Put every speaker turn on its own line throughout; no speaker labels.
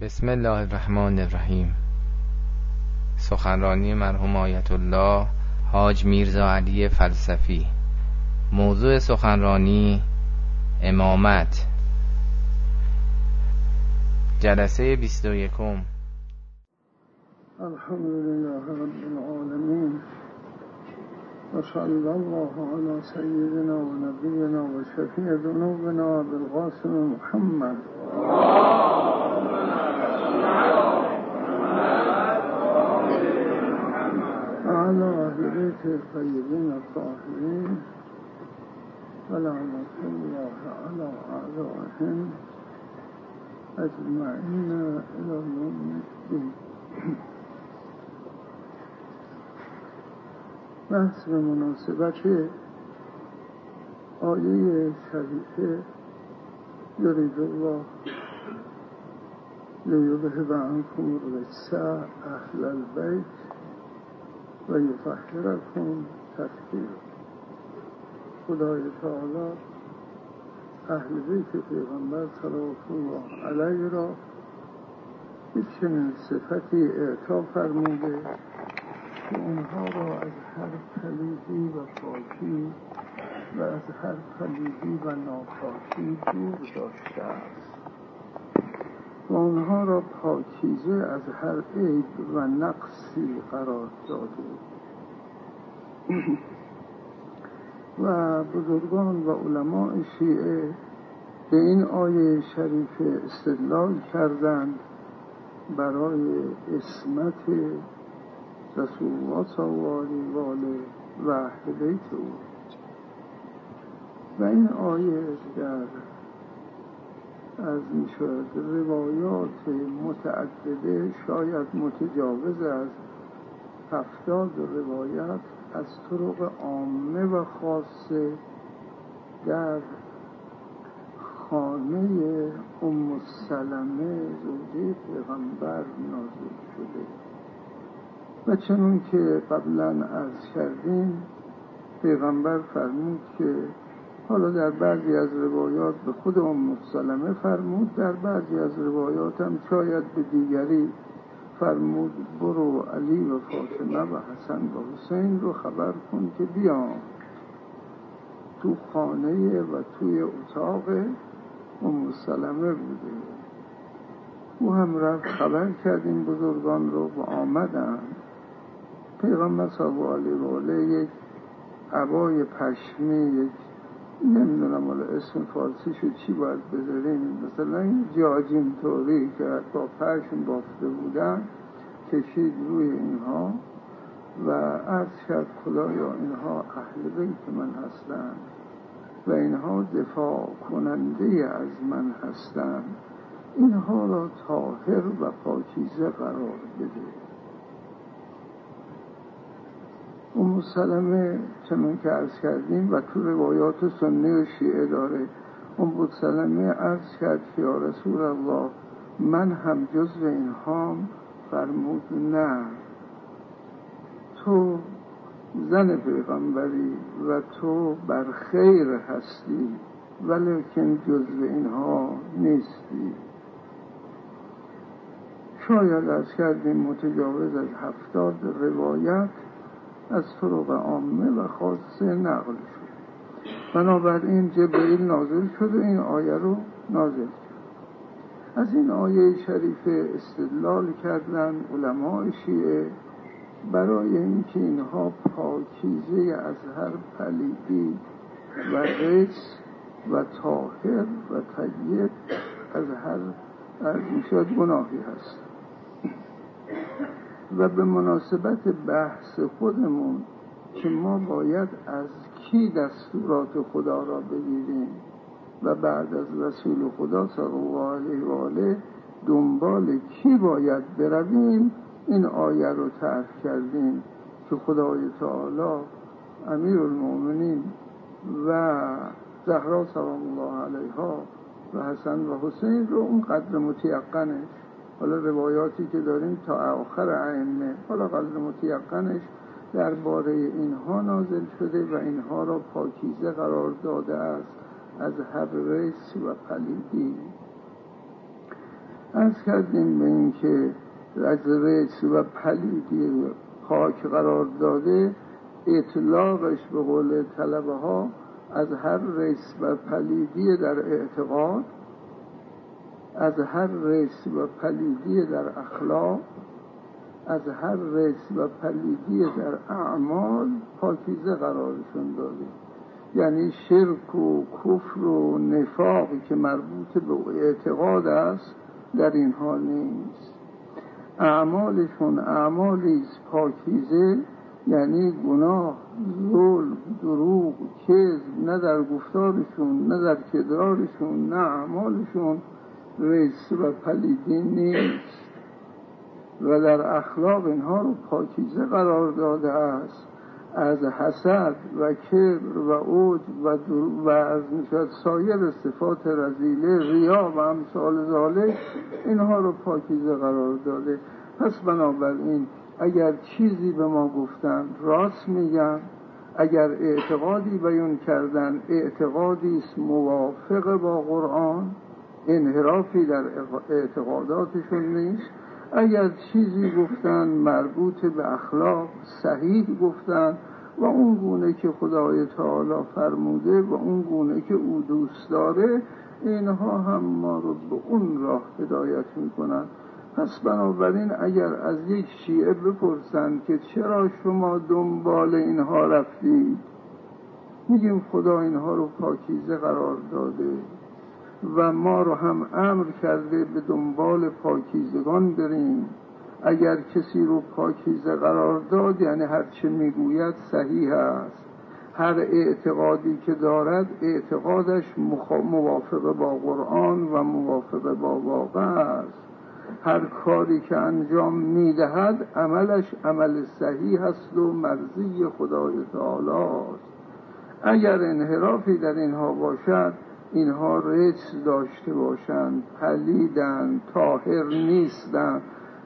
بسم الله الرحمن الرحیم. سخنرانی مرحوم آیت الله حاج میرزا علی فلسفی. موضوع سخنرانی امامت. جلسه بیست و یکم.
الحمد لله رب العالمین. و صلی الله علی سیدنا و نبینا و شفیع ذنوبنا بالقاسم محمد. بيته الطيبين الطاهرين ولعنة الله على أعدائهم أجمعين إلى يوم الدين بحث به مناسبت آیه شریفه یرید الله لیذهب عنکم الرجس اهل البیت. و یطهرکم تطهیر خدای تعالی اهل بیت پیغمبر صلوات الله علیه را یک چنین صفتی اعطا فرموده که اونها را از هر پلیدی و پاکی و از هر پلیدی و ناپاکی دور داشته است. و اونها را پاکیزه از هر عیب و نقصی قرار داده. و بزرگان و علماء شیعه به این آیه شریف استدلال کردند برای اسمت رسول الله صلی الله و اهل بیت او. و این آیه در از می شود روایات متعدده شاید متجاوز از هفتاد روایت از طرق عامه و خاصه در خانه ام سلمه زوجه پیغمبر نازل شده. و چنون که قبلا عرض کردیم پیغمبر فرمود که حالا در بعضی از روایات به خود ام سلمه فرمود در بعضی از روایات هم شاید به دیگری فرمود برو علی و فاطمه و حسن و حسین رو خبر کن که بیان. تو خانه و توی اتاق ام سلمه بوده. او هم رفت خبر کرد این بزرگان رو و آمدن. پیغمبر صلی الله علیه و یک عبای پشمی یک نمی‌دونم حالا اسم فارسیشو چی باید بذاریم مثلا این جاجین طوری که با پشم بافته بودن کشید روی اینها و عرض کرد خدایا اینها اهل بیت من هستند و اینها دفاع کننده از من هستند. اینها را طاهر و پاکیزه قرار بده. ام سلمه چنون که عرض کردیم و تو روایات سنی و شیعه داره. ام سلمه عرض کرد که یا رسول الله من هم جز اینها فرمود نه. تو زن پیغمبری و تو بر خیر هستی ولیکن جزو اینها نیستی. شاید از کردیم متجاوز از هفتاد روایت. از طرق عامه و خاصه نقل شد. بنابراین جبرئیل نازل شد و این آیه رو نازل کرد. از این آیه شریف استدلال کردن علماء شیعه برای اینکه اینها پاکیزه از هر پلیدی و قدس و طاهر و طیب از هر از گناهی هست. و به مناسبت بحث خودمون که ما باید از کی دستورات خدا را بگیریم و بعد از رسول خدا صلی الله علیه و آله دنبال کی باید برویم این آیه رو تعریف کردیم که خدای تعالی امیر المؤمنین و زهرا سلام الله علیها و حسن و حسین رو اون قدر متیقنش حالا روایاتی که داریم تا آخر ائمه. حالا قدر متیقنش درباره اینها نازل شده و اینها را پاکیزه قرار داده است از هر رجس و پلیدی. عرض کردیم به اینکه از رجس و پلیدی پاک قرار داده اطلاقش به قول طلبه ها از هر رجس و پلیدی در اعتقاد از هر رجس و پلیدی در اخلاق از هر رجس و پلیدی در اعمال پاکیزه قرارشون داده یعنی شرک و کفر و نفاقی که مربوط به اعتقاد است در اینها نیست. اعمالشون اعمالی پاکیزه یعنی گناه ظلم دروغ کذب نه در گفتارشون نه در کدرارشون نه اعمالشون. رجس و پلیدی نیست. و در اخلاق اینها رو پاکیزه قرار داده است. از حسد و کبر و عود و, و از سایر صفات رزیله ریا و امثال ذالک اینها رو پاکیزه قرار داده. پس بنابراین اگر چیزی به ما گفتن راست میگن اگر اعتقادی بیان کردن اعتقادی است موافق با قرآن. انحرافی در اعتقاداتشون نیست. اگر چیزی گفتن مربوط به اخلاق صحیح گفتن و اون گونه که خدای تعالی فرموده و اون گونه که او دوست داره اینها هم ما رو به اون راه هدایت می‌کنن. پس بنابراین اگر از یک شیعه بپرسند که چرا شما دنبال اینها رفتید؟ میگیم خدا اینها رو پاکیزه قرار داده. و ما رو هم امر کرده به دنبال پاکیزگان بریم. اگر کسی رو پاکیزه قرار داد یعنی هر چه می‌گوید صحیح است. هر اعتقادی که دارد اعتقادش موافق با قرآن و موافق با واقع است. هر کاری که انجام می‌دهد عملش عمل صحیح است و مرزی خدای تعالی است. اگر انحرافی در اینها باشد اینها رجس داشته باشند پلیدند طاهر نیستند.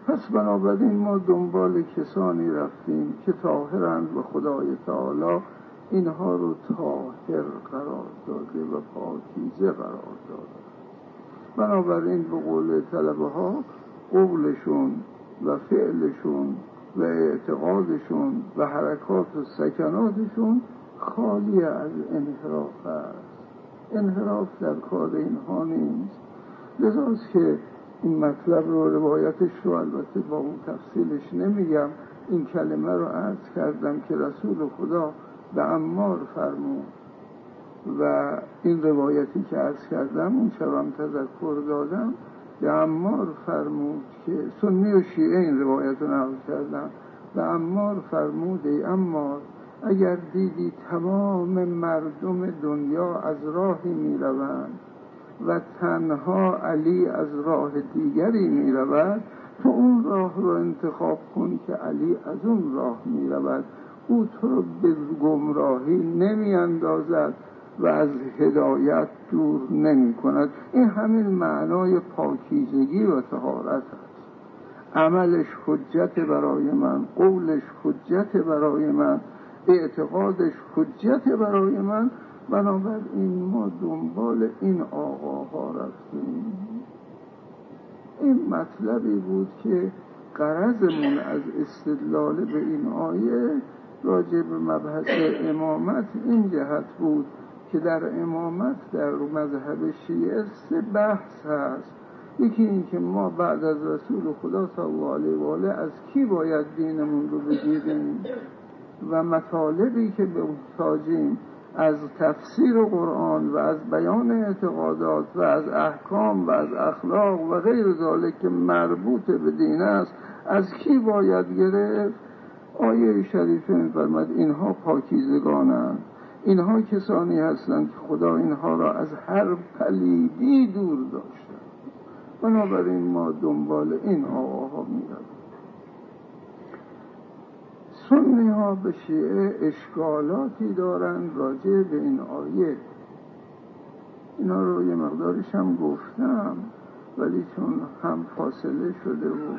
پس بنابراین ما دنبال کسانی رفتیم که طاهرند و خدای تعالی. اینها رو طاهر قرار داده و پاکیزه قرار داده. بنابراین به قول طلبه ها قولشون و فعلشون و اعتقادشون و حرکات و سکناتشون خالی از انحراف است. انحراف در کار اینها نیست. لذاست که این مطلب رو روایتش رو البته با اون تفصیلش نمیگم. این کلمه رو عرض کردم که رسول خدا به امار فرمود و این روایتی که عرض کردم اون شبم تذکر دادم به امار فرمود که سنی و شیعه این روایت رو نقل کردم به امار فرمود ای امار اگر دیدی تمام مردم دنیا از راهی می روند و تنها علی از راه دیگری می رود تو اون راه رو انتخاب کن که علی از اون راه می رود او تو رو به گمراهی نمی اندازد و از هدایت دور نمی کند این همین معنای پاکیزگی و تهارت است. عملش حجت برای من قولش حجت برای من. اعتقادش حجت برای من بنابراین ما دنبال این آقاها رفتیم. این مطلبی بود که قرضمون از استدلال به این آیه راجع به مبحث امامت این جهت بود که در امامت در مذهب شیعه سه بحث هست. یکی این که ما بعد از رسول خدا صلی الله علیه و آله از کی باید دینمون رو بگیریم؟ و مطالبی که به محتاجیم از تفسیر قرآن و از بیان اعتقادات و از احکام و از اخلاق و غیر ذالک که مربوط به دین است از کی باید گرفت؟ آیه شریفه میفرماد اینها پاکیزگانند. اینها کسانی هستند که خدا اینها را از هر پلیدی دور داشته بنابراین ما دنبال این آقاها می‌رویم. سنی ها به شیعه اشکالاتی دارند راجع به این آیه. اینا رو یه مقدارش هم گفتم ولی چون هم فاصله شده و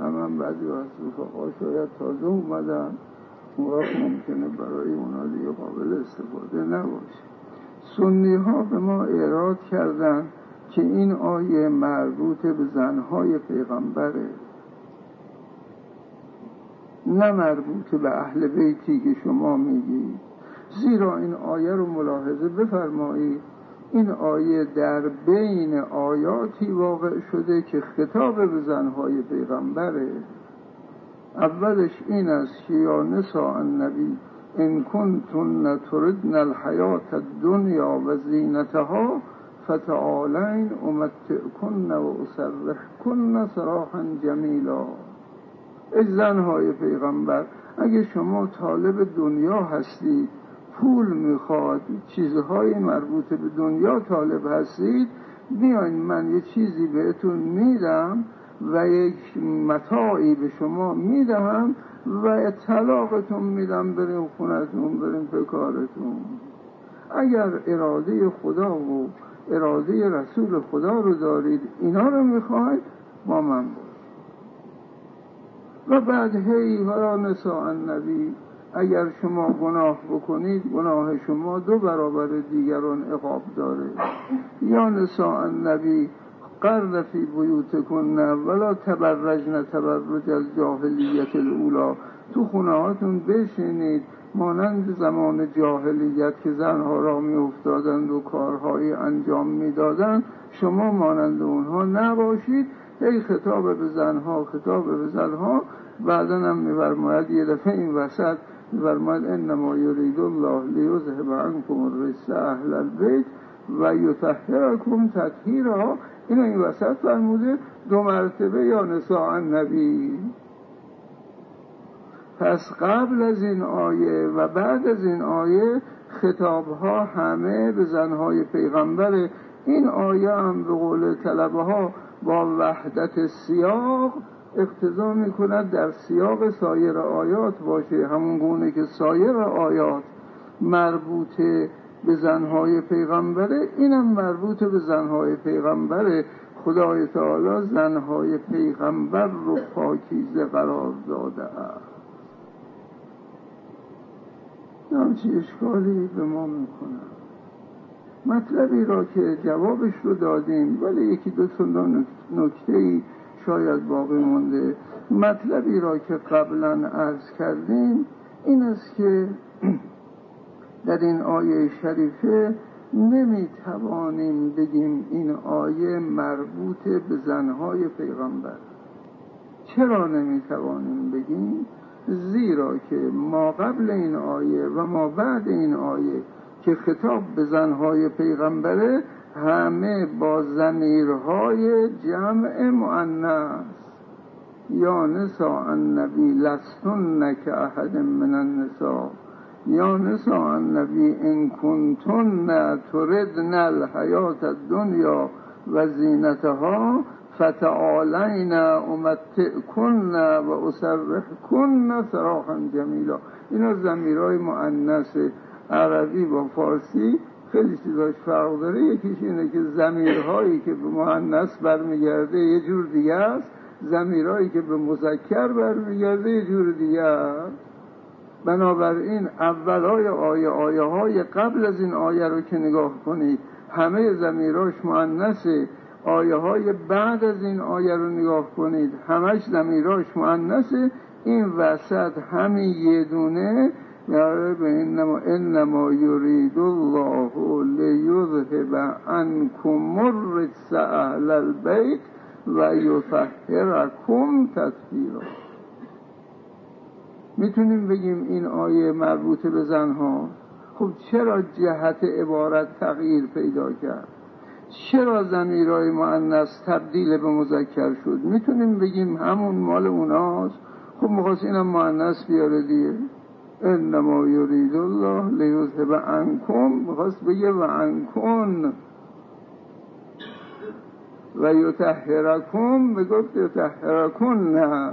هم هم بعضی از رفقا شاید تازه اومدن اون ممکنه برای اونا دیگه قابل استفاده نباشه. سنی ها به ما اعراد کردن که این آیه مربوط به زنهای پیغمبره. نه مربوط به اهل بیتی که شما میگید. زیرا این آیه رو ملاحظه بفرمایید. این آیه در بین آیاتی واقع شده که خطاب به زنهای پیغمبره. اولش این است که یا نساء النبی ان کنتن تردن الحیات الدنیا و زینتها فتعالین امتعکن و اسرحکن سراحا جمیلا. ای زنهای پیغمبر. اگه شما طالب دنیا هستید پول می‌خواد چیزهای مربوط به دنیا طالب هستید بیاین من یه چیزی بهتون میدم و یک متاعی به شما می‌دهم و طلاقتون میدم بریم خونتون بریم به کارتون. اگر اراده خدا و اراده رسول خدا رو دارید اینا رو می‌خواید با من باش و بعد هی حالا نساء النبی. اگر شما گناه بکنید گناه شما دو برابر دیگران عقاب داره. یا نساء النبی قرن فی بیوتکن ولا تبرجن تبرج الجاهلیت الاولا تو خونه هاتون بشینید. مانند زمان جاهلیت که زنها را می افتادند و کارهایی انجام می‌دادند شما مانند اونها نباشید. ای خطاب به زنها خطاب به زنها بعدا هم میفرماید یه دفعه این وسط میفرماید انما یرید الله لیذهب عنکم الرجس اهل البیت و یطهرکم تطهیرا این این وسط فرموده دو مرتبه یا نساء النبی. پس قبل از این آیه و بعد از این آیه خطاب ها همه به زنهای پیغمبر این آیه هم به قول طلبه ها با وحدت سیاق اقتضا می کند در سیاق سایر آیات باشه. همون گونه که سایر آیات مربوط به زنهای پیغمبره اینم مربوط به زنهای پیغمبره. خدای تعالی زنهای پیغمبر رو پاکیزه قرار داده. است چی اشکالی به ما می‌کنم مطلبی را که جوابش رو دادیم ولی یکی دو تا نکته ای شاید باقی مونده. مطلبی را که قبلا عرض کردیم این است که در این آیه شریفه نمی توانیم بگیم این آیه مربوط به زنهای پیغمبر. چرا نمی توانیم بگیم؟ زیرا که ما قبل این آیه و ما بعد این آیه که خطاب به زنهای پیغمبره همه با زمیرهای جمع معنیس یا نساء النبی لستن که احد من النساء. یا نساء النبی ان کنتن تردن الحیات الدنیا و زینتها فتعالین امتعکن و اسرحکن سراحا جمیلا. اینا زمیرهای معنیس عربی با فارسی خیلی چیزاش فرق داره. یکیش اینه که زمیرهایی که به مؤنث برمیگرده یه جور دیگه است. زمیرهایی که به مذکر برمیگرده یه جور دیگه است. بنابراین اولای آیه آیه های قبل از این آیه رو که نگاه کنید همه زمیراش مؤنثه. آیه های بعد از این آیه رو نگاه کنید همش زمیراش مؤنثه. این وسط همین یه دونه انما, انما یرید الله لیذهب عنکم الرجس اهل البیت و یطهرکم تطهیرا می‌تونیم بگیم این آیه مربوط به زنها؟ خب چرا جهت عبارت تغییر پیدا کرد؟ چرا زمیرای معنیس تبدیل به مذکر شد؟ می‌تونیم بگیم همون مال اوناست. خب مخواست اینم معنیس بیاره دیگه. انما یرید الله لیذهب عنکم می‌خواست بگه و عنکن. و یطهرکم می‌گفت یطهرکن نه.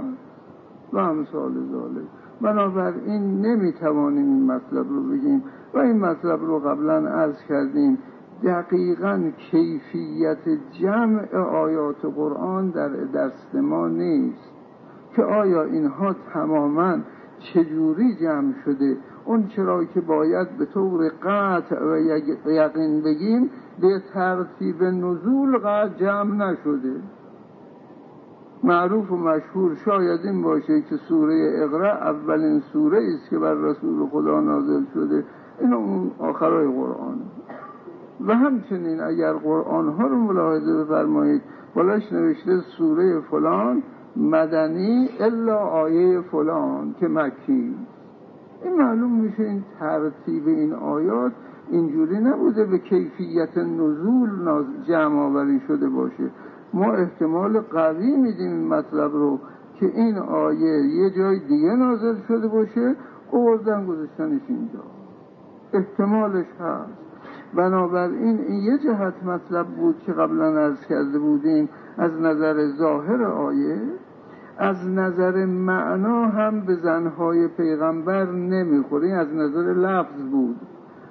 و امثال ذالک بنابراین نمی‌توانیم این مطلب رو بگیم. و این مطلب رو قبلا عرض کردیم. دقیقا کیفیت جمع آیات قرآن در دست ما نیست. که آیا اینها تماما چجوری جمع شده؟ اون چرا که باید به طور قطع و یقین بگیم به ترتیب نزول قد جمع نشده. معروف و مشهور شاید این باشه که سوره اقرا اولین سوره است که بر رسول خدا نازل شده. این اون آخرای قرآن. و همچنین اگر قرآن ها رو ملاحظه بفرمایید بالاش نوشته سوره فلان مدنی الا آیه فلان که مکی. این معلوم میشه این ترتیب این آیات اینجوری نبوده به کیفیت نزول جمع آوری شده باشه. ما احتمال قوی میدیم این مطلب رو که این آیه یه جای دیگه نازل شده باشه. اوردن گذاشتنش اینجا. احتمالش هست. بنابراین این یه جهت مطلب بود که قبلا ارز کرده بودیم از نظر ظاهر آیه. از نظر معنا هم به زنهای پیغمبر نمی‌خوره. از نظر لفظ بود.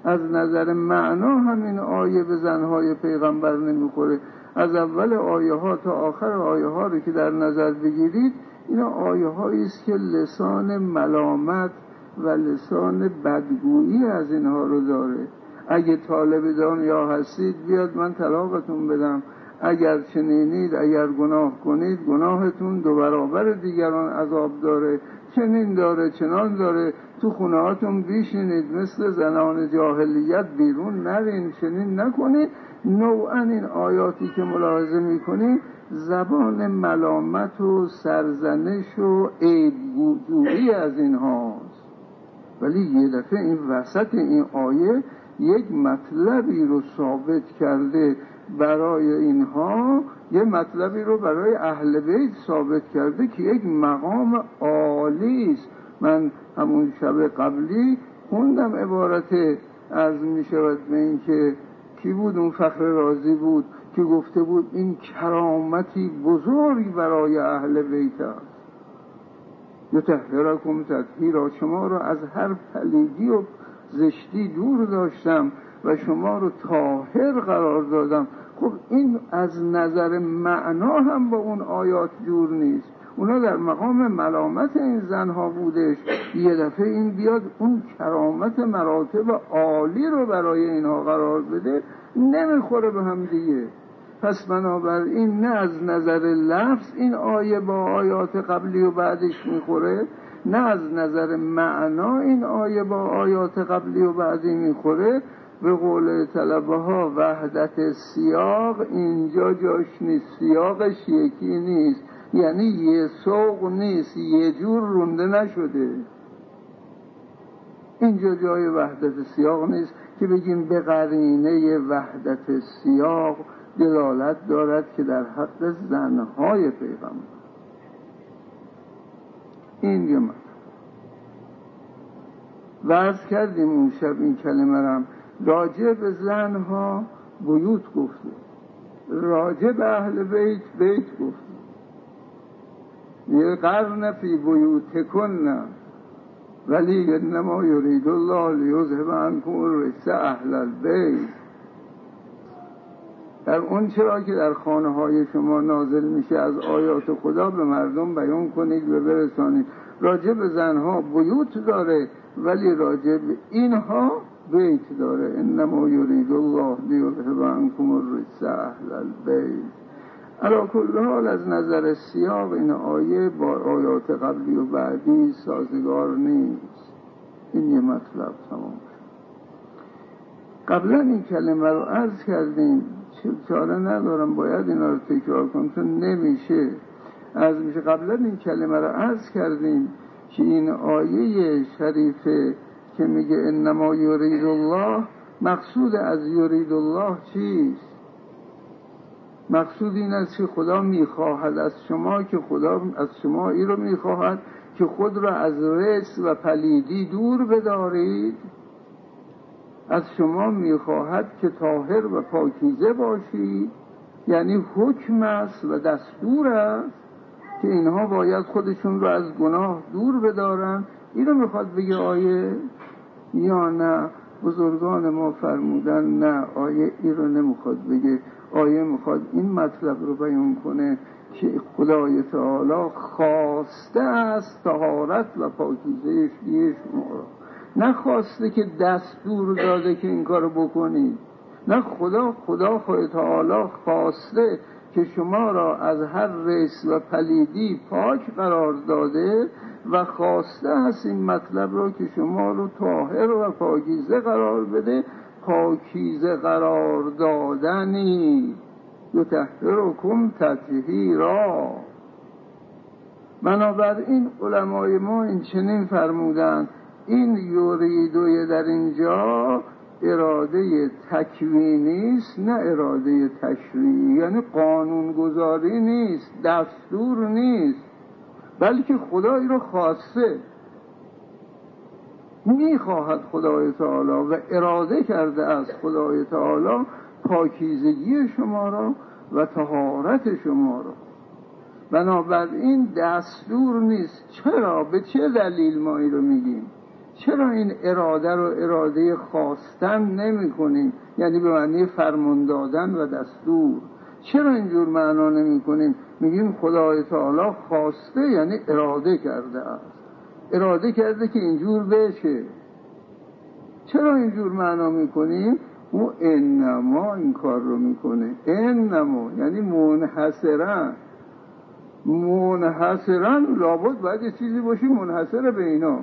از نظر معنا همین آیه به زنهای پیغمبر نمی‌خوره. از اول آیه ها تا آخر آیه ها رو که در نظر بگیرید این آیه هایی است که لسان ملامت و لسان بدگویی از اینها رو داره. اگه طالب دنیا هستید بیاد من طلاقتون بدم. اگر چنینید اگر گناه کنید گناهتون دو برابر دیگران عذاب داره. چنین داره چنان داره. تو خونه هاتون بیشینید مثل زنان جاهلیت بیرون نرین چنین نکنید نوعا این آیاتی که ملاحظه می‌کنید زبان ملامت و سرزنش و عیبگویی از این هاست. ولی یه دفعه این وسط این آیه یک مطلبی رو ثابت کرده. برای اینها یه مطلبی رو برای اهل بیت ثابت کرده که یک مقام عالی است. من همون شب قبلی خوندم عبارت از می شود به این که کی بود؟ اون فخر رازی بود که گفته بود این کرامتی بزرگ برای اهل بیت است. یتحرکم تطهیرا. شما رو از هر پلیدی و زشتی دور داشتم. و شما رو تاهر قرار دادم. خب این از نظر معنا هم با اون آیات جور نیست. اونا در مقام ملامت این زنها بودش. یه دفعه این بیاد اون کرامت مراتب عالی رو برای اینها قرار بده نمی‌خوره به هم دیگه. پس بنابراین نه از نظر لفظ این آیه با آیات قبلی و بعدش می‌خوره نه از نظر معنا این آیه با آیات قبلی و بعدی می‌خوره. به قول طلبه ها وحدت سیاق اینجا جاش نیست سیاقش یکی نیست. یعنی یه سوق نیست یه جور رونده نشده. اینجا جای وحدت سیاق نیست که بگیم به قرینه وحدت سیاق دلالت دارد که در حق زنهای پیغمبر. این یه وز کردیم اون شب این کلمه رم راجع به زنها بیوت گفته. راجع به اهل بیت بیت گفته. یه قرن فی بیوت کنن ولی انما یرید الله لیذهب عنکم الرجس اهل البیت. در اون چرا که در خانه های شما نازل میشه از آیات خدا به مردم بیان کنید و برسانید. راجع به زنها بیوت داره ولی راجع به اینها بیت داره. انما یرید الله لیذهب عنکم الرجس اهل البیت. علا کل حال از نظر سیاق این آیه با آیات قبلی و بعدی سازگار نیست. این یه مطلب تمام قبلا این کلمه رو عرض کردیم. چاره ندارم. باید اینا رو تکرار کنم. چون نمیشه. از میشه. قبلا این کلمه رو عرض کردیم که این آیه شریفه که میگه انما یرید الله مقصود از یرید الله چیست؟ مقصود این است که خدا می‌خواهد از شما که خدا از شما ای رو می‌خواهد که خود را از رس و پلیدی دور بدارید. از شما می‌خواهد که طاهر و پاکیزه باشید. یعنی حکم است و دستور است که اینها باید خودشون رو از گناه دور بدارن. اینو می‌خواد بگه آیه؟ یا نه بزرگان ما فرمودن نه آیه ای رو نمی‌خواد بگه. آیه می‌خواد این مطلب رو بیان کنه که خدای تعالی خواسته است تهارت و پاکیزه شما را. نخواسته که دستور داده که این کارو بکنید. نه خدا خدا خود تعالی خواسته که شما را از هر رس و پلیدی پاک قرار داده و خواسته هست این مطلب را که شما رو طاهر و پاکیزه قرار بده پاکیزه قرار دادنی. یتحرکم تطهیرا. بنابراین علمای ما این چنین فرمودن این یوریدوی در اینجا اراده تکوینی است نه اراده تشریعی یعنی قانونگذاری نیست دستور نیست. بلکه خدایی رو خواسته می‌خواهد خدای تعالی و اراده کرده از خدای تعالی پاکیزگی شما را و تهارت شما را. بنابراین دستور نیست. چرا؟ به چه دلیل ما این رو میگیم؟ چرا این اراده رو اراده خواستن نمی کنیم یعنی به معنی فرمان دادن و دستور. چرا اینجور معنا نمی کنیم میگیم خدای تعالی خواسته یعنی اراده کرده است. اراده کرده که اینجور بشه. چرا اینجور معنا می‌کنیم؟ او انما این کار رو می‌کنه. انما یعنی منحصرا منحصرا لابد باید یه چیزی باشه منحصر به اینا.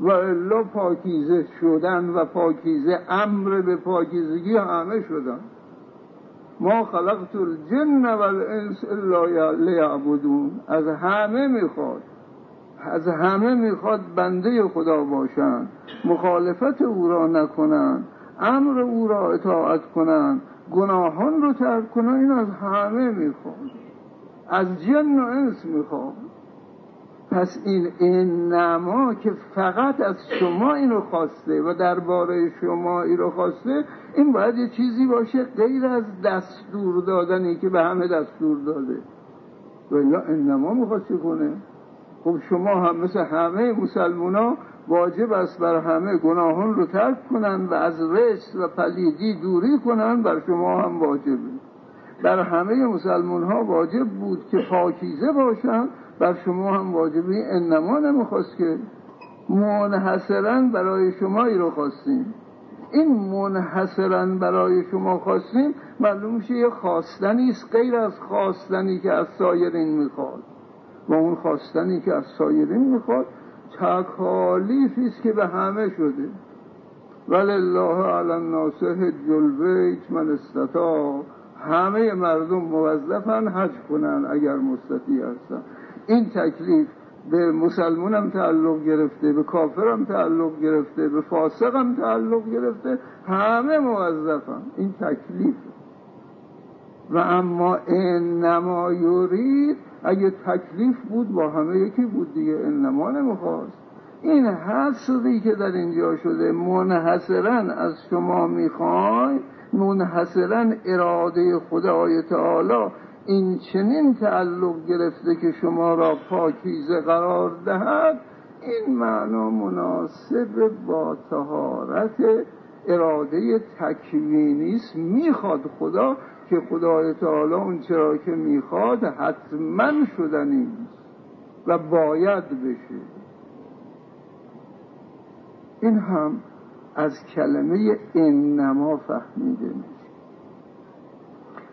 و الا پاکیزه شدن و پاکیزه امر به پاکیزگی همه شدن. ما خلقت الجن و الانس الا لیعبدون از همه می‌خواد. از همه می‌خواد بنده خدا باشن. مخالفت او را نکنن. امر او را اطاعت کنن. گناهان رو ترک کنن. این از همه می‌خواد. از جن و انس می‌خواد. پس این این نما که فقط از شما اینو خواسته و درباره شما اینو خواسته این باید یه چیزی باشه غیر از دستور دادنی که به همه دستور داده. و این نما می‌خواسته کنه خب شما هم مثل همه مسلمان ها واجب است بر همه گناهان رو ترک کنن و از رس و پلیدی دوری کنن بر شما هم واجبه. بر همه مسلمان ها واجب بود که پاکیزه باشن بر شما هم واجبی انما نمی‌خواست که منحصرا برای شما ای رو خواستیم. این منحصرا برای شما خواستیم معلوم میشه یه خواستنی است غیر از خواستنی که از سایرین می‌خواد. و اون خواستنی که از سایرین می‌خواد تکالیفی است که به همه شده. ولله علی الناس حج البیت من استطاع. همه مردم موظفن حج کنن اگر مستطیع هستن. این تکلیف به مسلمون هم تعلق گرفته به کافر هم تعلق گرفته به فاسق هم تعلق گرفته همه موظفن این تکلیف. و اما این نما یورید اگه تکلیف بود با همه یکی بود دیگه انما نمی‌خواست. این حسری که در اینجا شده منحصرا از شما می‌خوای منحصرا اراده خدای تعالی این چنین تعلق گرفته که شما را پاکیزه قرار دهد این معنا مناسب با تهارت اراده تکوینی است می‌خواد خدا که خدای تعالی اون چرا که می‌خواد حتما شدنی و باید بشه. این هم از کلمه انما فهمیده میشه.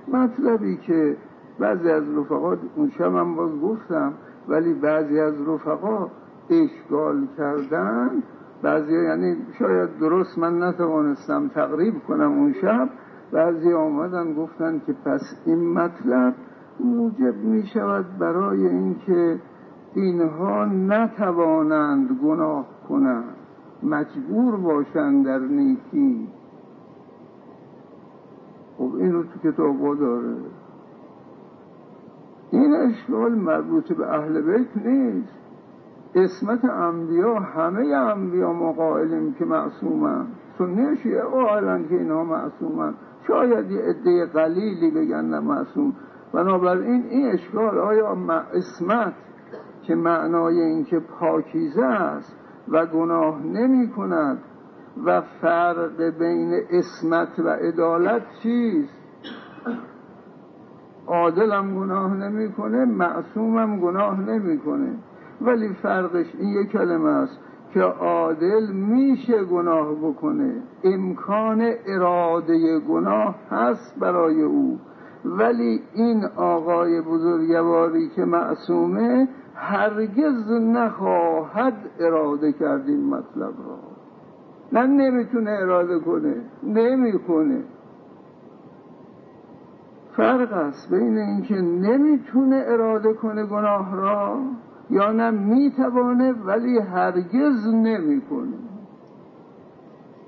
مطلبی که بعضی از رفقا اون شب هم باز گفتم ولی بعضی از رفقا اشکال کردن. بعضی یعنی شاید درست من نتوانستم تقریب کنم اون شب. بعضی آمدن گفتن که پس این مطلب موجب می شود برای اینکه اینها نتوانند گناه کنند. مجبور باشند در نیکی. خب اینو تو کتاب داره. این اشکال مربوط به اهل بیت نیست. اسمت انبیا همه انبیا مقایلیم که معصومن. سنه شیعه قائلن که اینها معصومن. شاید یه عده قلیلی بگن نه معصوم. بنابراین این اشکال آیا اسمت که معنای این که پاکیزه است و گناه نمی کند و فرق بین اسمت و عدالت چیست؟ عادلم گناه نمی‌کنه معصومم گناه نمی‌کنه. ولی فرقش این یک کلمه است که عادل میشه گناه بکنه. امکان اراده گناه هست برای او. ولی این آقای بزرگواری که معصومه هرگز نخواهد اراده کرد این مطلب را. نه نمی‌تونه اراده کنه نمی‌کنه فرق است بین اینکه نمی‌تونه اراده کنه گناه را یا نه می‌توانه ولی هرگز نمی‌کنه.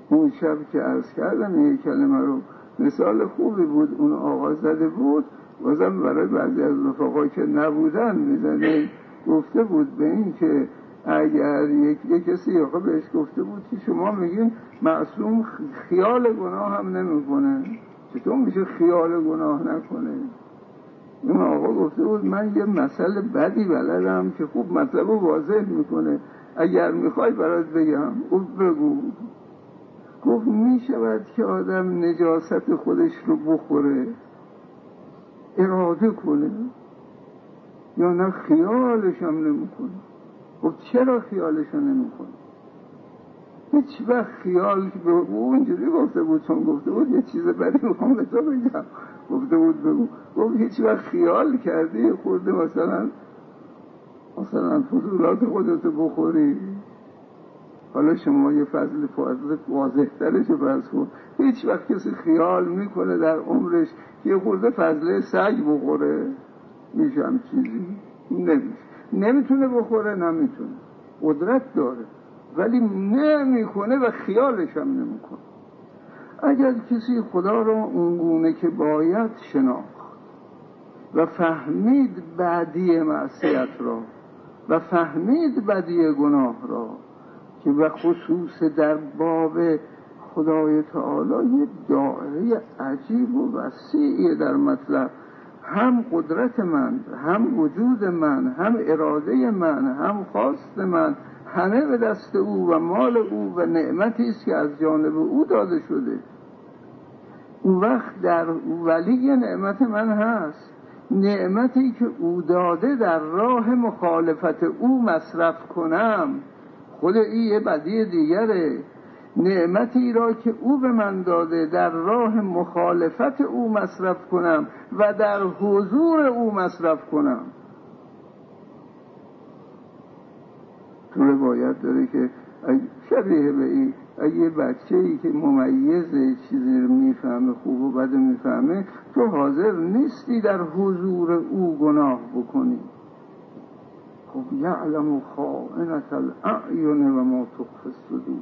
اون شب که عرض کردم یه کلمه رو مثال خوبی بود اون آقا زده بود. بازم برای بعضی از رفقا که نبودن می‌زنه گفته بود به این که اگر یک, یک کسی آقا بهش گفته بود که شما میگین معصوم خیال گناه هم نمی‌کنه. چطور میشه خیال گناه نکنه. اون آقا گفته بود من یه مسئله بدی بلدم که خوب مطلب واضح می‌کنه. اگر می‌خوای برات بگم او بگو. گفت می‌شود که آدم نجاست خودش رو بخوره. اراده کنه. یا نه خیالش هم نمی‌کنه. گفت چرا خیالش رو نمی‌کنه؟ هیچ وقت خیال به او اینجوری گفته بود چون گفته بود یه چیز بدی می‌خوام به بگم. گفته بود بگو. گفت هیچ وقت خیال کردی خورده مثلا مثلا فضولات خودتو بخوری. حالا شما یه فضل فضل واضح ترش فرض کن. هیچ وقت کسی خیال می‌کنه در عمرش که یه خورده فضله سگ بخوره. میشم چیزی؟ نمیشه. نمی‌تونه بخوره نمی‌تونه. قدرت داره. ولی نمی‌کنه و خیالش هم نمی‌کنه. اگر کسی خدا را اونگونه که باید شناخت و فهمید بعدی معصیت را و فهمید بدی گناه را که و خصوص در باب خدای تعالی یه دائره عجیب و وسیعی در مطلب هم قدرت من هم وجود من هم اراده من هم خواست من همه به دست او و مال او و نعمتی است که از جانب او داده شده. اون وقت در ولی نعمت من هست. نعمتی که او داده در راه مخالفت او مصرف کنم. خود این یه بدی دیگره. نعمتی را که او به من داده در راه مخالفت او مصرف کنم و در حضور او مصرف کنم. تو روایت داره که شبیه به این اگه بچه ای که ممیزه چیزی رو می‌فهمه خوب و بد می‌فهمه تو حاضر نیستی در حضور او گناه بکنی. خب یعلم خائنت الاعین و ما تخفی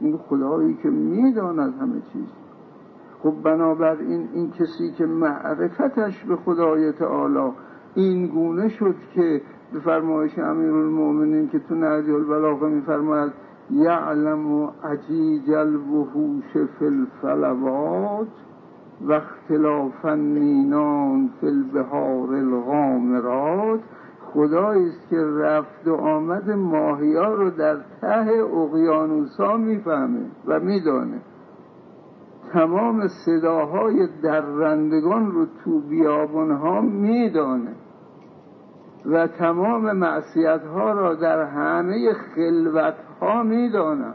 این خدایی که می‌داند همه چیز. خب بنابراین این کسی که معرفتش به خدای تعالی این گونه شد که به فرمایش امیر المؤمنین که تو نهج البلاغه میفرماید یعلم عجیج الوحوش فی الفلوات و اختلاف النینان فی البهار الغامرات. خدایی است که رفت و آمد ماهیا رو در ته اقیانوسا می‌فهمه و میدانه. تمام صداهای درندگان رو تو بیابانها میدانه. و تمام معصیت ها را در همه خلوت ها می‌داند.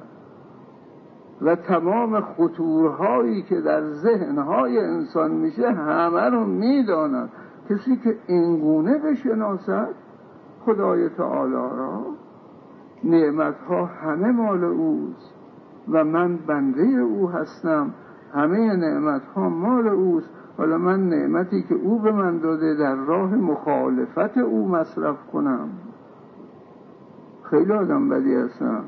و تمام خطورهایی که در ذهنهای انسان میشه همه رو می‌داند. کسی که اینگونه بشناسد خدای تعالی را نعمت ها همه مال اوست. و من بنده او هستم. همه نعمت ها مال اوست. حالا من نعمتی که او به من داده در راه مخالفت او مصرف کنم. خیلی آدم بدی هستم.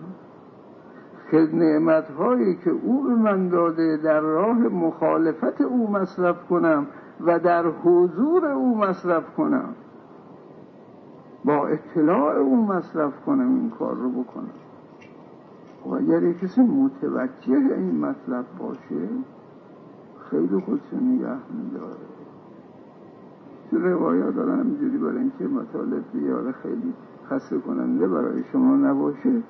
که نعمت هایی که او به من داده در راه مخالفت او مصرف کنم و در حضور او مصرف کنم. با اطلاع او مصرف کنم این کار رو بکنم. و اگر کسی متوجه این مطلب باشه خیلی خودشو نگه میداره تو روایات دارن همینجوری برای اینکه مطالب بیاره خیلی خسته کننده برای شما نباشه.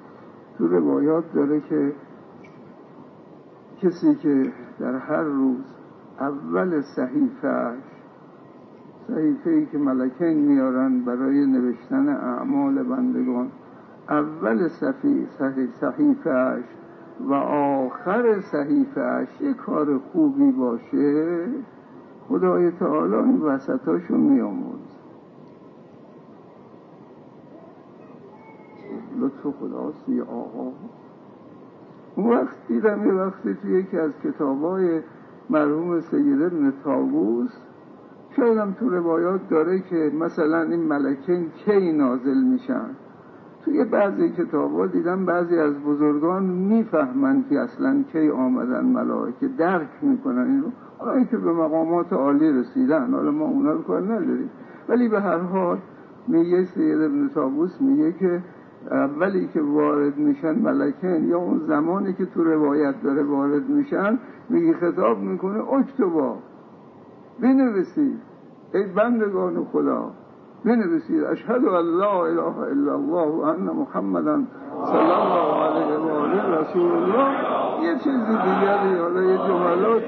تو روایات داره که کسی که در هر روز اول صحیفهش صحیفه ای که ملکین میارن برای نوشتن اعمال بندگان اول صحیفهش و آخر صحیفهش یه کار خوبی باشه خدای تعالی این وسطاشو میاموز لطف خداست آقا. اون وقت دیدم یه وقتی توی یکی از کتابای مرحوم سید ابن تاووس تو روایات داره که مثلا این ملکین کی نازل میشن. توی بعضی کتاب دیدم بعضی از بزرگان می‌فهمن که اصلا کی آمدن ملائکه درک می‌کنن. این رو که به مقامات عالی رسیدن حالا ما اونا رو کار نداریم. ولی به هر حال میگه سید ابن تابوس میگه که اولی که وارد میشن ملکن یا اون زمانی که تو روایت داره وارد میشن میگه خطاب می‌کنه اکتبا بنویسید ای بندگان خدا. بنویسید اشهد ان لا اله الا الله و ان محمدا صلی الله علیه و آله رسول الله یه چیزی دیگری حالا یه جملات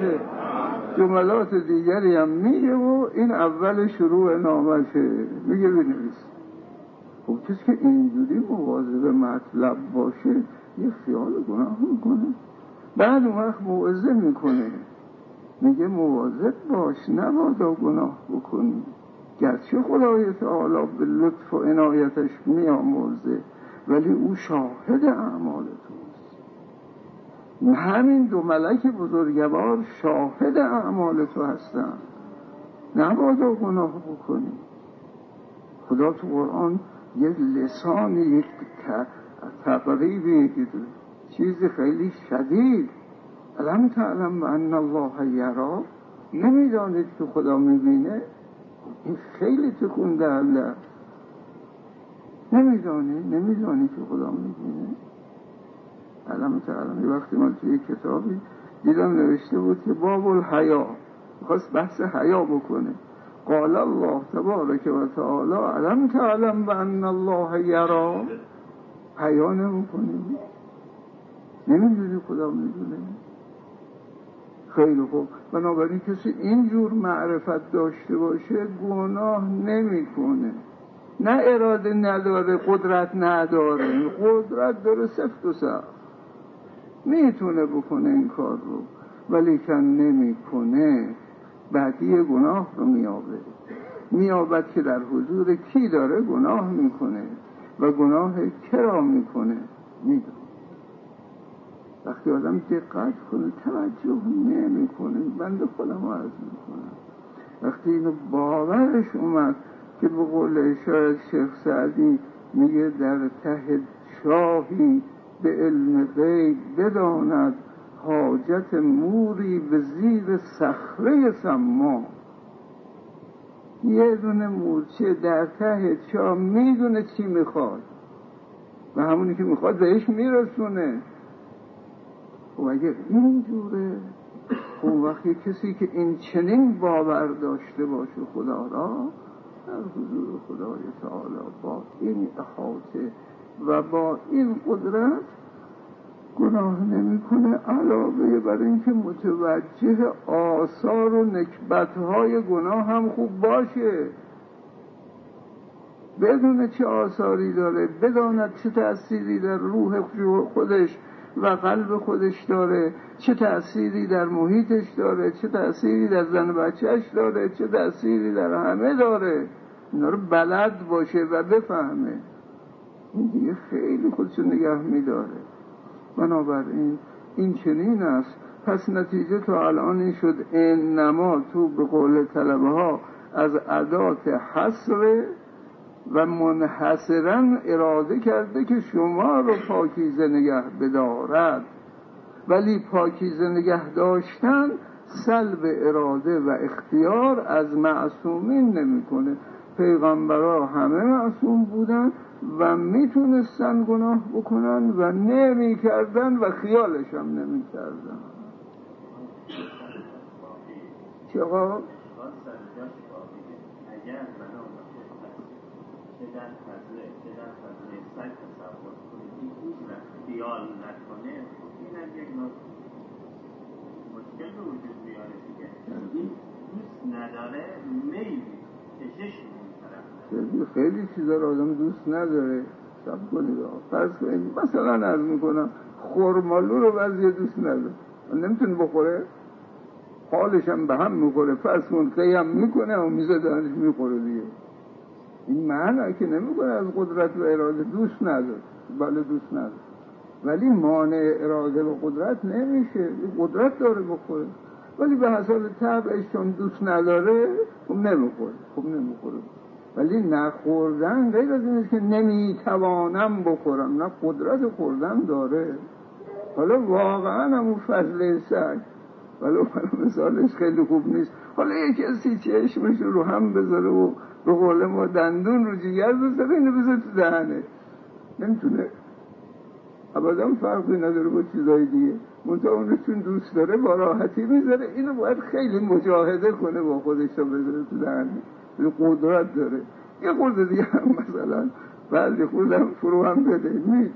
جملات دیگری هم میگه و این اول شروع نامشه. میگه بنویسید خب کسی که اینجوری مواظب مطلب باشه یه خیال گناه می‌کنه. بعد اون وقت موعظه می‌کنه. میگه مواظب باش نبادا گناه بکنی. گرچه خدای تعالی به لطف و عنایتش میامرزه ولی او شاهد اعمال توست. همین دو ملک بزرگوار شاهد اعمال تو هستن نبادا گناه بکنی. خدا تو قرآن یک لسان یک تقریبی چیز خیلی شدید. علم تعلم ان الله یرا؟ نمی‌دانید که خدا می‌بینه؟ این خیلی تکون دهنده نمیدانه نمیدانی که خدا می‌بینه. علم تعلم. یه وقتی من توی کتابی دیدم نوشته بود که باب الحیا خواست بحث حیا بکنه. قال الله تبارک و تعالی علم تعلم به ان الله یرا. حیا نمی‌کنی؟ نمی‌دونی خدا می‌دونه خیلی خوب. بنابراین کسی اینجور معرفت داشته باشه گناه نمی‌کنه. نه اراده نداره قدرت نداره. قدرت داره سفت و سخت. می‌تونه بکنه این کار رو ولی کن نمی‌کنه. بعدی گناه رو میابه میابد که در حضور کی داره گناه می‌کنه و گناه کرا می‌کنه. می‌دونه وقتی آدم دقت کنه توجه نمی‌کنه. بنده خودم عرض می‌کنم. وقتی اینو باورش اومد که به قول شاید شیخ سعدی میگه در ته شاهی به علم غیب بداند حاجت موری به زیر صخره سما یه دونه مورچه در ته چا می‌دونه چی می‌خواد. و همونی که می‌خواد بهش میرسونه. خب اگر اینجوره اون وقتی کسی که این چنین باور داشته باشه خدا را در حضور خدای تعالی با این احاطه و با این قدرت گناه نمی‌کنه علاوه بر اینکه متوجه آثار و نکبتهای گناه هم خوب باشه. بدون چه آثاری داره بداند چه تأثیری در روح خودش و قلب خودش داره. چه تأثیری در محیطش داره چه تأثیری در زن بچهش داره چه تأثیری در همه داره. اینا رو بلد باشه و بفهمه. این دیگه خیلی خودشو نگه میداره. بنابراین این چنین است. پس نتیجه تا الان این شد این نما تو به قول طلبه ها از عدات حسره و منحصرا اراده کرده که شما رو پاکیزه نگه بدارد. ولی پاکیزه نگه داشتن سلب اراده و اختیار از معصومین نمی‌کنه. پیغمبرا همه معصوم بودن و می‌تونستن گناه بکنن و نمی‌کردن و خیالش هم نمی‌کردن. چقدر
در فضله چه در فضله سگ تصور این هیچ وقت خیال نکنه این از یک مشکل به وجود میاره دیگه این دوست نداره میل کشش
خیلی چیزا رو آدم دوست نداره. سب کنید فرض کنید مثلا از می‌کنم خورمالو رو بعضی دوست نداره. نمی‌تونه بخوره. حالش هم به هم می‌خوره. فرض کن قیم می‌کنه و میزه دانش می‌خوره دیگه. این معنی که نمی‌کنه از قدرت و اراده دوست نداره. بله دوست نداره. ولی مانع اراده و قدرت نمیشه. قدرت داره بخوره. ولی به حساب طبعش چون دوست نداره خب نمی‌خوره. خب نمی‌خوره. ولی نخوردن غیر از این که نمی‌توانم بخورم. نه قدرت خوردن داره. حالا واقعا همون فضل سگ. ولی مثالش خیلی خوب نیست. حالا یه کسی چشمش رو هم بذاره و به قول ما دندون رو جیگر بذاره اینو بذاره تو دهنه. نمی‌تونه. ابدا فرقی نداره با چیزای دیگه. منطقه اون چون دوست داره با راحتی می‌ذاره. اینو باید خیلی مجاهده کنه با خودش رو بذاره تو دهنه قدرت داره. یه خورده دیگه هم مثلا بعضی خودم فرو هم بده. می‌تونه.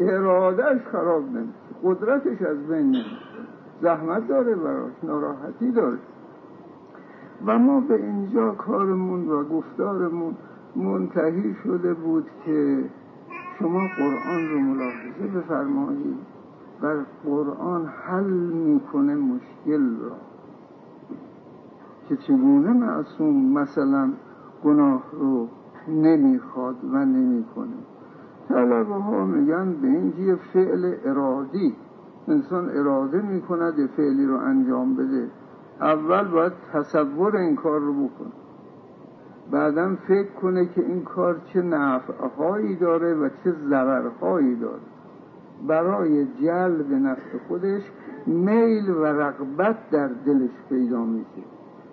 ارادهش خراب نمیشه. قدرتش از بین نمیشه زحمت داره براش. ناراحتی داره. و ما به اینجا کارمون و گفتارمون منتهی شده بود که شما قرآن رو ملاحظه بفرمایید. و قرآن حل می‌کنه مشکل را. که چگونه معصوم مثلا گناه رو نمی‌خواد و نمی‌کنه. طلبه ها میگن به این فعل ارادی. انسان اراده می‌کند فعلی رو انجام بده. اول باید تصور این کار رو بکنه. بعدا فکر کنه که این کار چه نفعهایی داره و چه ضررهایی داره. برای جلب نفس خودش میل و رغبت در دلش پیدا میشه.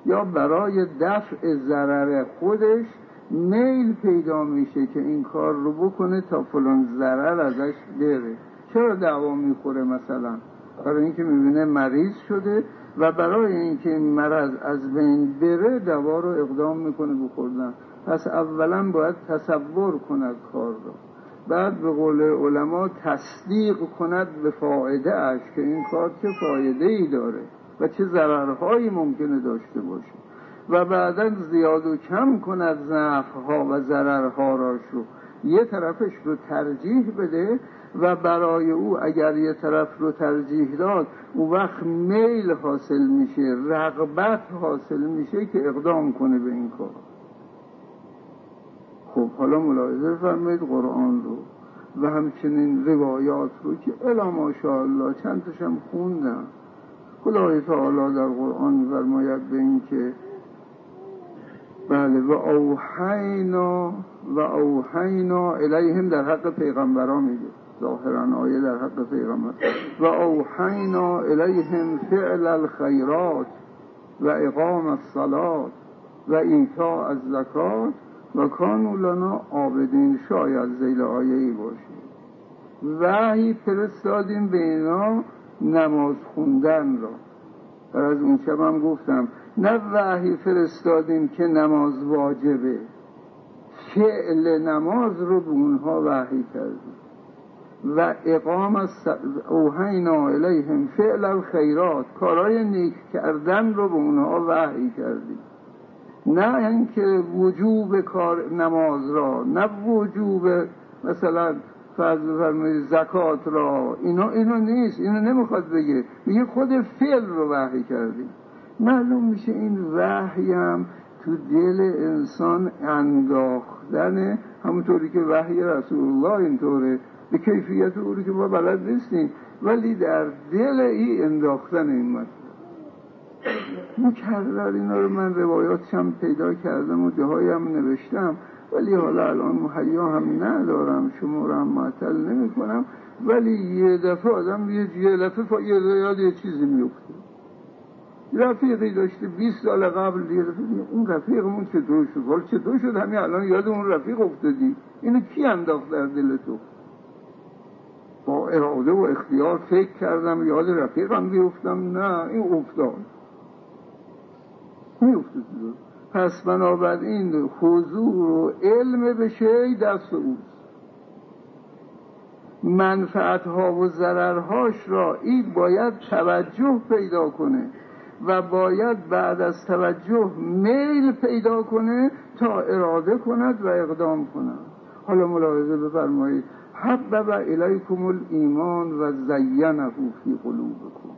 یا برای دفع ضرر خودش میل پیدا میشه که این کار رو بکنه تا فلان ضرر ازش بره. چرا دعوا می‌خوره مثلا؟ برای اینکه می‌بینه مریض شده و برای اینکه این مرض از بین بره دوا رو اقدام می‌کنه بخوردن پس اولا باید تصور کند کار رو بعد به قول علما تصدیق کند به فایده اش که این کار چه فایده ای داره و چه ضررهایی ممکنه داشته باشه. و بعدا زیاد و کم کند ضعفها و ضررها را شو. یه طرفش رو ترجیح بده و برای او اگر یه طرف رو ترجیح داد او وقت میل حاصل میشه رغبت حاصل میشه که اقدام کنه به این کار. خب حالا ملاحظه فرمایید قرآن رو و همچنین روایات رو که الا ماشاءالله چند تاشم خوندم. خدای تعالی در قرآن فرماید به این که بله و اوحینا و اوحینا الیهم در حق پیغمبران میگه. ظاهرا آیه در حق پیغمبر. و اوحینا الیهم فعل الخیرات و اقام الصلات و ایتا از زکات و کانو لنا آبدین شاید زیل آیه ای باشه. وحی فرستادیم به اینا نماز خوندن را. در از اون هم گفتم نه وحی فرستادیم که نماز واجبه. فعل نماز رو به اونها وحی کردیم. و اقام اوهینا الیهم فعل الخیرات کارای نیک کردن رو به اونها وحی کردیم. نه اینکه وجوب کار نماز را نه وجوب مثلا فرض فرمایید زکات را. اینا اینو نیست اینو نمی‌خواد بگه. میگه خود فعل رو وحی کردیم. معلوم میشه این وحی تو دل انسان انداختن همونطوری که وحی رسول الله اینطوره. به کیفیت او که ما بلد نیستیم. ولی در دل ای انداختن این مطلب. مکرر اینا رو من روایاتشم پیدا کردم و جاهایی هم نوشتم. ولی حالا الان محیا هم ندارم. شما رو هم معطل نمی کنم ولی یه دفعه آدم یه, یه دفعه یه یاد یه چیزی میفته رفیقی داشته 20 سال قبل دیگه اون رفیقمون چطور شد؟ حالا چطور شد؟ همین الان یاد اون رفیق افتادی اینو کی انداخت در دل تو؟ با اراده و اختیار فکر کردم یاد رفیقم بیفتم. نه این افتاد میفتاد پس بنابراین حضور و علم به شی دست اوست. منفعت ها و ضررهاش را این باید توجه پیدا کنه و باید بعد از توجه میل پیدا کنه تا اراده کند و اقدام کند. حالا ملاحظه بفرمایید. حبب الیکم الایمان و زینه فی قلوبکم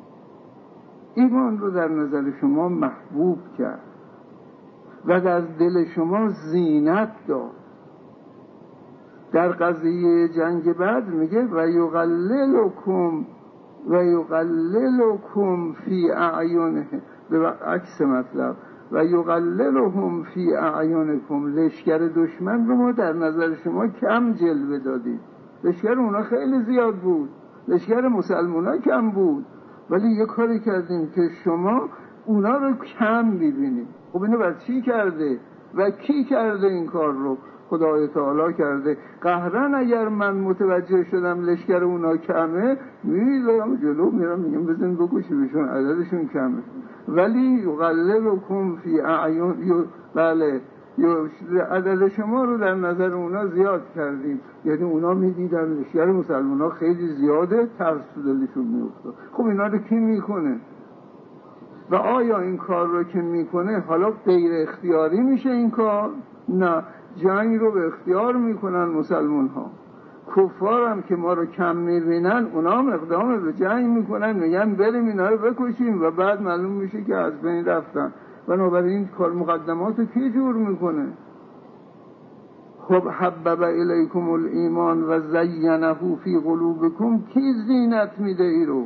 ایمان رو در نظر شما محبوب کرد و در دل شما زینت داد. در قضیه جنگ بعد میگه و یقللکم و یقللکم فی اعینه به عکس مطلب و یقللهم فی اعینکم. لشکر دشمن رو ما در نظر شما کم جلوه دادیم لشکر اونا خیلی زیاد بود. لشکر مسلمان ها کم بود. ولی یه کاری کردیم که شما اونا رو کم ببینید خب اینو بر چی کرده؟ و کی کرده این کار رو؟ خدای تعالی کرده. قهرن اگر من متوجه شدم لشکر اونا کمه میدارم جلو میرم میگم بزن بکشی بشون عددشون کمه. ولی یقللکم فی اعیون بله. عدد شما رو در نظر اونا زیاد کردیم. یعنی اونا می‌دیدن لشکر مسلمان ها خیلی زیاده ترس تو دلشون میافتاد. خب اینا رو کی می‌کنه؟ و آیا این کار رو که می‌کنه حالا غیر اختیاری میشه این کار؟ نه. جنگ رو به اختیار می‌کنن مسلمان ها کفار هم که ما رو کم می‌بینن اونا هم اقدام به جنگ می‌کنن. میگن بریم اینا رو بکشیم و بعد معلوم میشه که از بین رفتن. بنابراین کار مقدمات رو کی جور می‌کنه؟ خب حبب الیکم الایمان و زینه فی قلوبکم کی زینت میده ای رو؟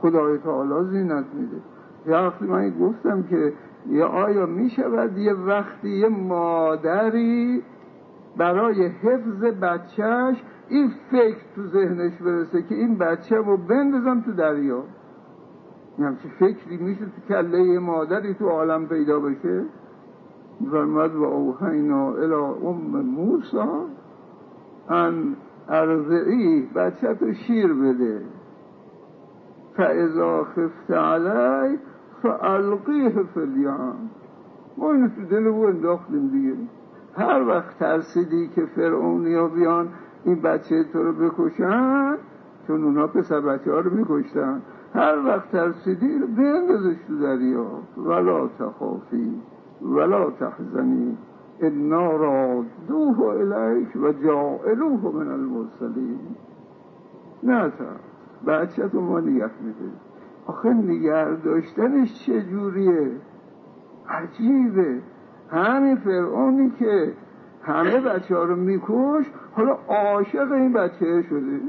خدای تعالی زینت میده. یه وقتی من گفتم که یا آیا می شود یه وقتی یه مادری برای حفظ بچهش این فکر تو ذهنش برسه که این بچه رو بندازم تو دریا؟ همچه فکری میشه تو کله مادری تو عالم پیدا بشه. فرمد و اوهینا الى ام موسا ان ارزعی بچه تو شیر بده. فاذا خفت علی فالقیه فلیان ما اینو تو دل او انداختیم دیگه. هر وقت ترسیدی که فرعونیا بیان این بچه تو رو بکشن چون اونا پسر بچه ها رو میکشتن. هر وقت ترسیدی رو بندازش تو دریا. ولا تخافی ولا تحزنی. انا رادوه الیک و جائلوه من المرسلین. نه بچه تو ما نگه میده. آخه نگر داشتنش چجوریه عجیبه. همین فرعونی که همه بچه ها رو میکش حالا عاشق این بچه شده.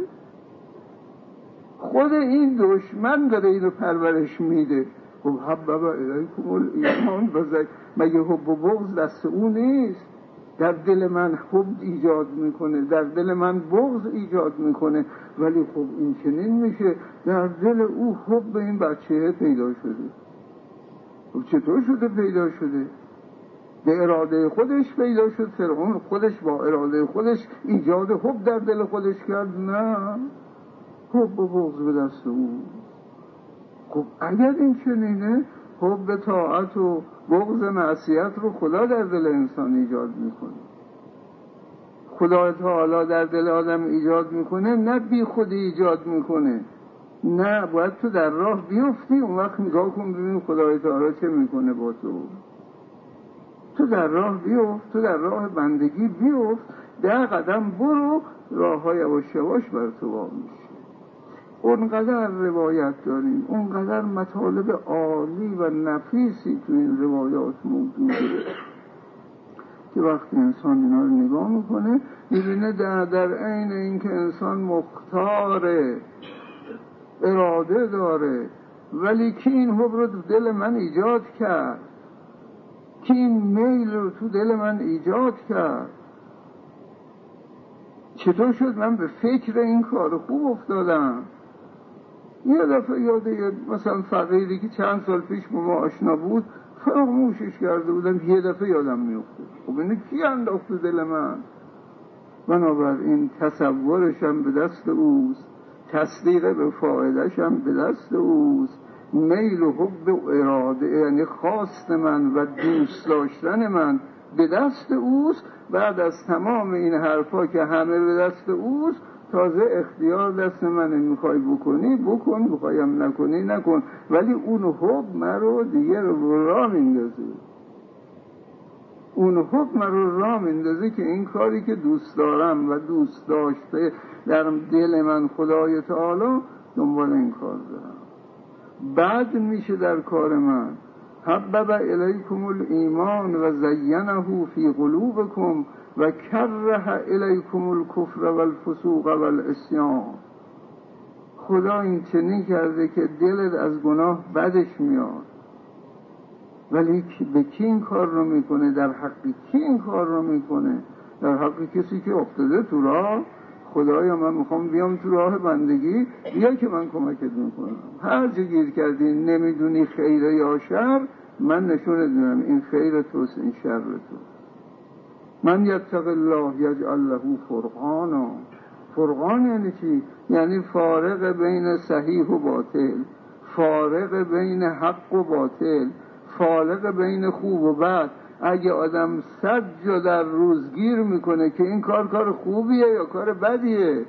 خود این دشمن داره اینو پرورش میده. خب حبب الیکم الایمان. و مگه حب و بغض دست او نیست؟ در دل من حب ایجاد می‌کنه. در دل من بغض ایجاد می‌کنه. ولی خب این چنین میشه. در دل او حب به این بچه پیدا شده. خب چطور شده پیدا شده؟ به اراده خودش پیدا شد. فرعون خودش با اراده خودش ایجاد حب در دل خودش کرد. نه. و بغض به دست او. خب اگر این چنینه حب طاعت و بغض معصیت رو خدا در دل انسان ایجاد می‌کنه. خدا تعالی در دل آدم ایجاد می‌کنه نه بی خودی ایجاد می‌کنه. نه باید تو در راه بیفتی اون وقت نگاه کن ببین خدای تعالی چه می‌کنه با تو. تو در راه بیفت تو در راه بندگی بیفت ده قدم برو راه های یواش یواش بر تو میشه. اونقدر روایت داریم اونقدر مطالب عالی و نفیسی تو این روایات موجوده که وقتی انسان اینا رو نگاه می‌کنه می‌بینه در, در عین اینکه انسان مختار اراده داره ولی کی این حب رو دل من ایجاد کرد کی این میل رو تو دل من ایجاد کرد. چطور شد؟ من به فکر این کار خوب افتادم. یه دفعه یاد مثلا فقیری که چند سال پیش با ما آشنا بود فراموشش کرده بودم یه دفعه یادم میفته خب اینه کی انداخت دل من؟ بنابراین تصورشم به دست اوست. تصدیق به فاعلشم به دست اوست. میل و حب و اراده یعنی خواست من و دوست داشتن من به دست اوست. بعد از تمام این حرفا که همه به دست اوست تازه اختیار دست منه. می‌خوای بکنی بکن. می‌خوایم نکنی نکن. ولی اون حب مرو دیگه رو را میندازه. اون حکم رو را میندازه که این کاری که دوست دارم و دوست داشته در دل من خدای تعالی دنبال این کار دارم. بعد میشه در کار من. حبب الیکم الایمان و زینه فی قلوبکم. و کره الیکم الکفر و الفسوق و الاسیان. خدا این چنین کرده که دلت از گناه بدش میاد. ولی به کی این کار رو می‌کنه؟ در حق کی این کار رو می‌کنه؟ در حق کسی که افتاده تو راه. خدایا من می‌خوام بیام تو راه بندگی. بیا که من کمکت می‌کنم. هر جا گیر کردی نمی‌دونی خیر یا شر من نشون دونم این خیر توست این شر تو من یتق الله یجعل له فرقانا. فرقان یعنی چی؟ یعنی فارق بین صحیح و باطل. فارق بین حق و باطل. فارق بین خوب و بد. اگه آدم صد جا در روز گیر می‌کنه که این کار کار خوبیه یا کار بدیه؟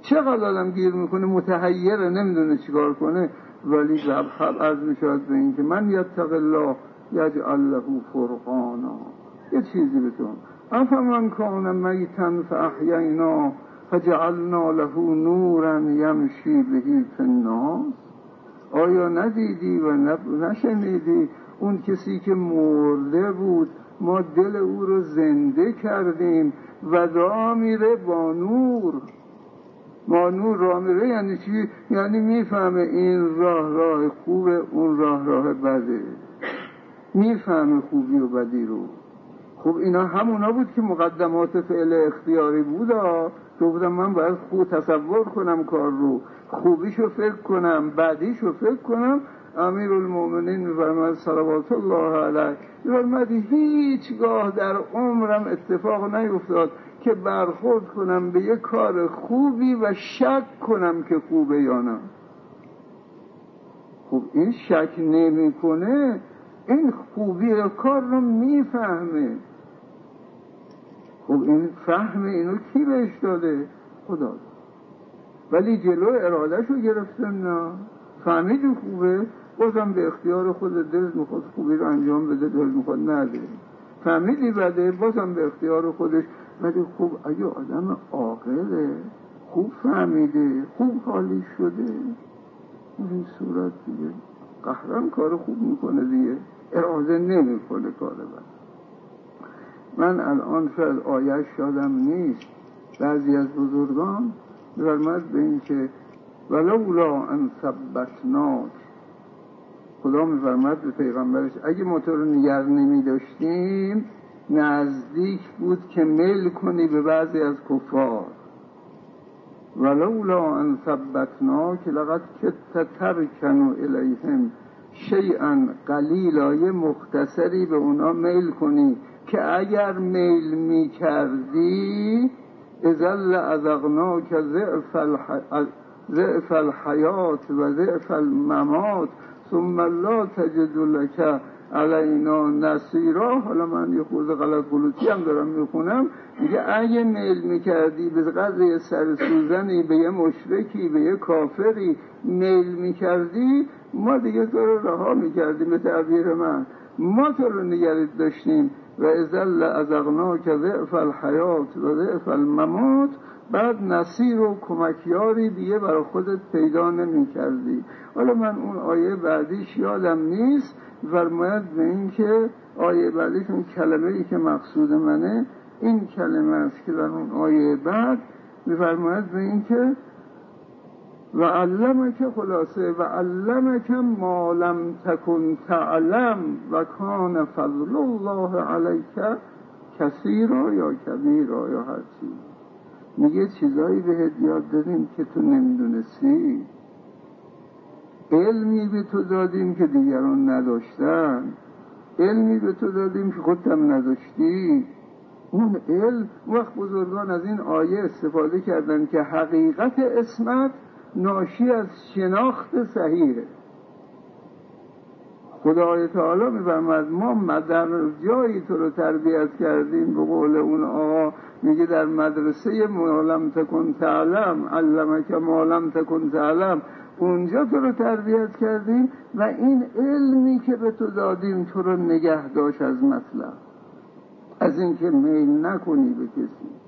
چقدر آدم گیر می‌کنه؟ متحیره نمی‌دونه چیکار کنه. ولی خب از می‌شود به این که من یتق الله یجعل له فرقانا. یه چیزی بتون. افمن کان میتن فاحیینا فجعلنا له نورا یمشی بهی فی الناس. آیا ندیدی و نشنیدی اون کسی که مرده بود؟ ما دل او رو زنده کردیم و را میره با نور. با نور راه میره یعنی چی؟ یعنی می‌فهمه این راه راه خوبه اون راه راه بده. می‌فهمه خوبی و بدی رو. خب اینا همونا بود که مقدمات فعل اختیاری بود تو من باید خوب تصور کنم کار رو. خوبیشو فکر کنم بعدیشو فکر کنم. امیر المؤمنین میفرماد صلوات الله علیه. میفرماد هیچگاه در عمرم اتفاق نیفتاد که برخورد کنم به یه کار خوبی و شک کنم که خوبه یا نه. خب این شک نمی‌کنه. این خوبی کار رو می‌فهمه. خب این فهم اینو کی بهش داده؟ خدا. ولی جلو ارادهش رو گرفته نه. فهمید خوبه؟ بازم به اختیار خود دل می‌خواد خوبی رو انجام بده دل می‌خواد نده فهمیدی بده؟ بازم به اختیار خودش. ولی خوب اگه آدم عاقله خوب فهمیده خوب حالی شده این صورت دیگه. قهرم کار خوب می‌کنه دیگه. اراده نمی‌کنه کار من الان شاید آیش شادم نیست. بعضی از بزرگان برمد به این که ولولا ان ثبتناک. خدا میفرمد به پیغمبرش اگه ما تو رو نگر نمی داشتیم نزدیک بود که میل کنی به بعضی از کفار. ولولا ان ثبتناک لقد کت ترکنو الیهم شیئا قلیلا یه مختصری به اونا میل کنی. که اگر میل می کردی ازل ازغنا که ضعف الحیات و ضعف الممات ثم لا تجد لك علینا نصیرا. حالا من یه خود غلط قلوتی هم دارم می‌خونم. میگه اگه میل می‌کردی به قدر سر سوزنی به یه مشرکی به یه کافری میل می‌کردی ما دیگه تو رو رها می‌کردیم به تعبیر من. ما تو رو نگرید داشتیم. و ازل ازغنا که ضعف الحیات و ضعف الممات بعد نصیر و کمکیاری دیگه برای خودت پیدا نمی کردی حالا من اون آیه بعدیش یادم نیست. فرماید به این که آیه بعدیش اون کلمه ای که مقصود منه این کلمه است که در اون آیه بعد میفرماید به این که و علمک خلاصه و علمک ما لم تکن تعلم و کان فضل الله علیک کسی را یا کبیر را یا هر چیز میگه چیزایی بهت یاد دادیم که تو نمی‌دونستی. علمی به تو دادیم که دیگران نداشتن. علمی به تو دادیم که خودتم نداشتی. اون علم وقت بزرگان از این آیه استفاده کردن که حقیقت اسمت ناشی از شناخت صحیحه. خدای تعالی میفرماد ما در جایی تو رو تربیت کردیم. به قول اون آقا میگه در مدرسه مالم تکن تعلم علمک مالم تکن تعلم. اونجا تو رو تربیت کردیم و این علمی که به تو دادیم تو رو نگه داشت از مطلب. از اینکه میل نکنی به کسی.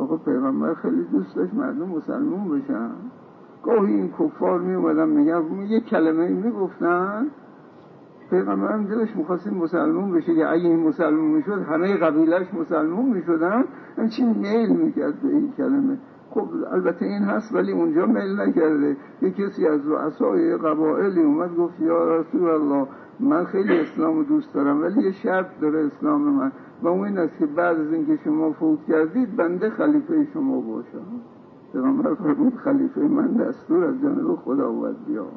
آقا پیغمبر خیلی دوست داشت مردم مسلمون بشن. گاهی این کفار می اومدن میگن یه کلمه می‌گفتن. پیغمبر هم دلش می‌خواست مسلمون بشه که اگه این مسلمون می‌شد همه قبیلش مسلمون می‌شدن. همچین میل می‌کرد به این کلمه؟ خب البته این هست ولی اونجا میل نکرده. یه کسی از رؤسای قبائلی اومد گفت یا رسول الله من خیلی اسلام رو دوست دارم ولی یه شرط داره اسلام من. و اون این است که بعد از اینکه شما فوت کردید بنده خلیفه شما باشم. پیغمبر فرمود خلیفه من دستور از جانب خدا باید بیاد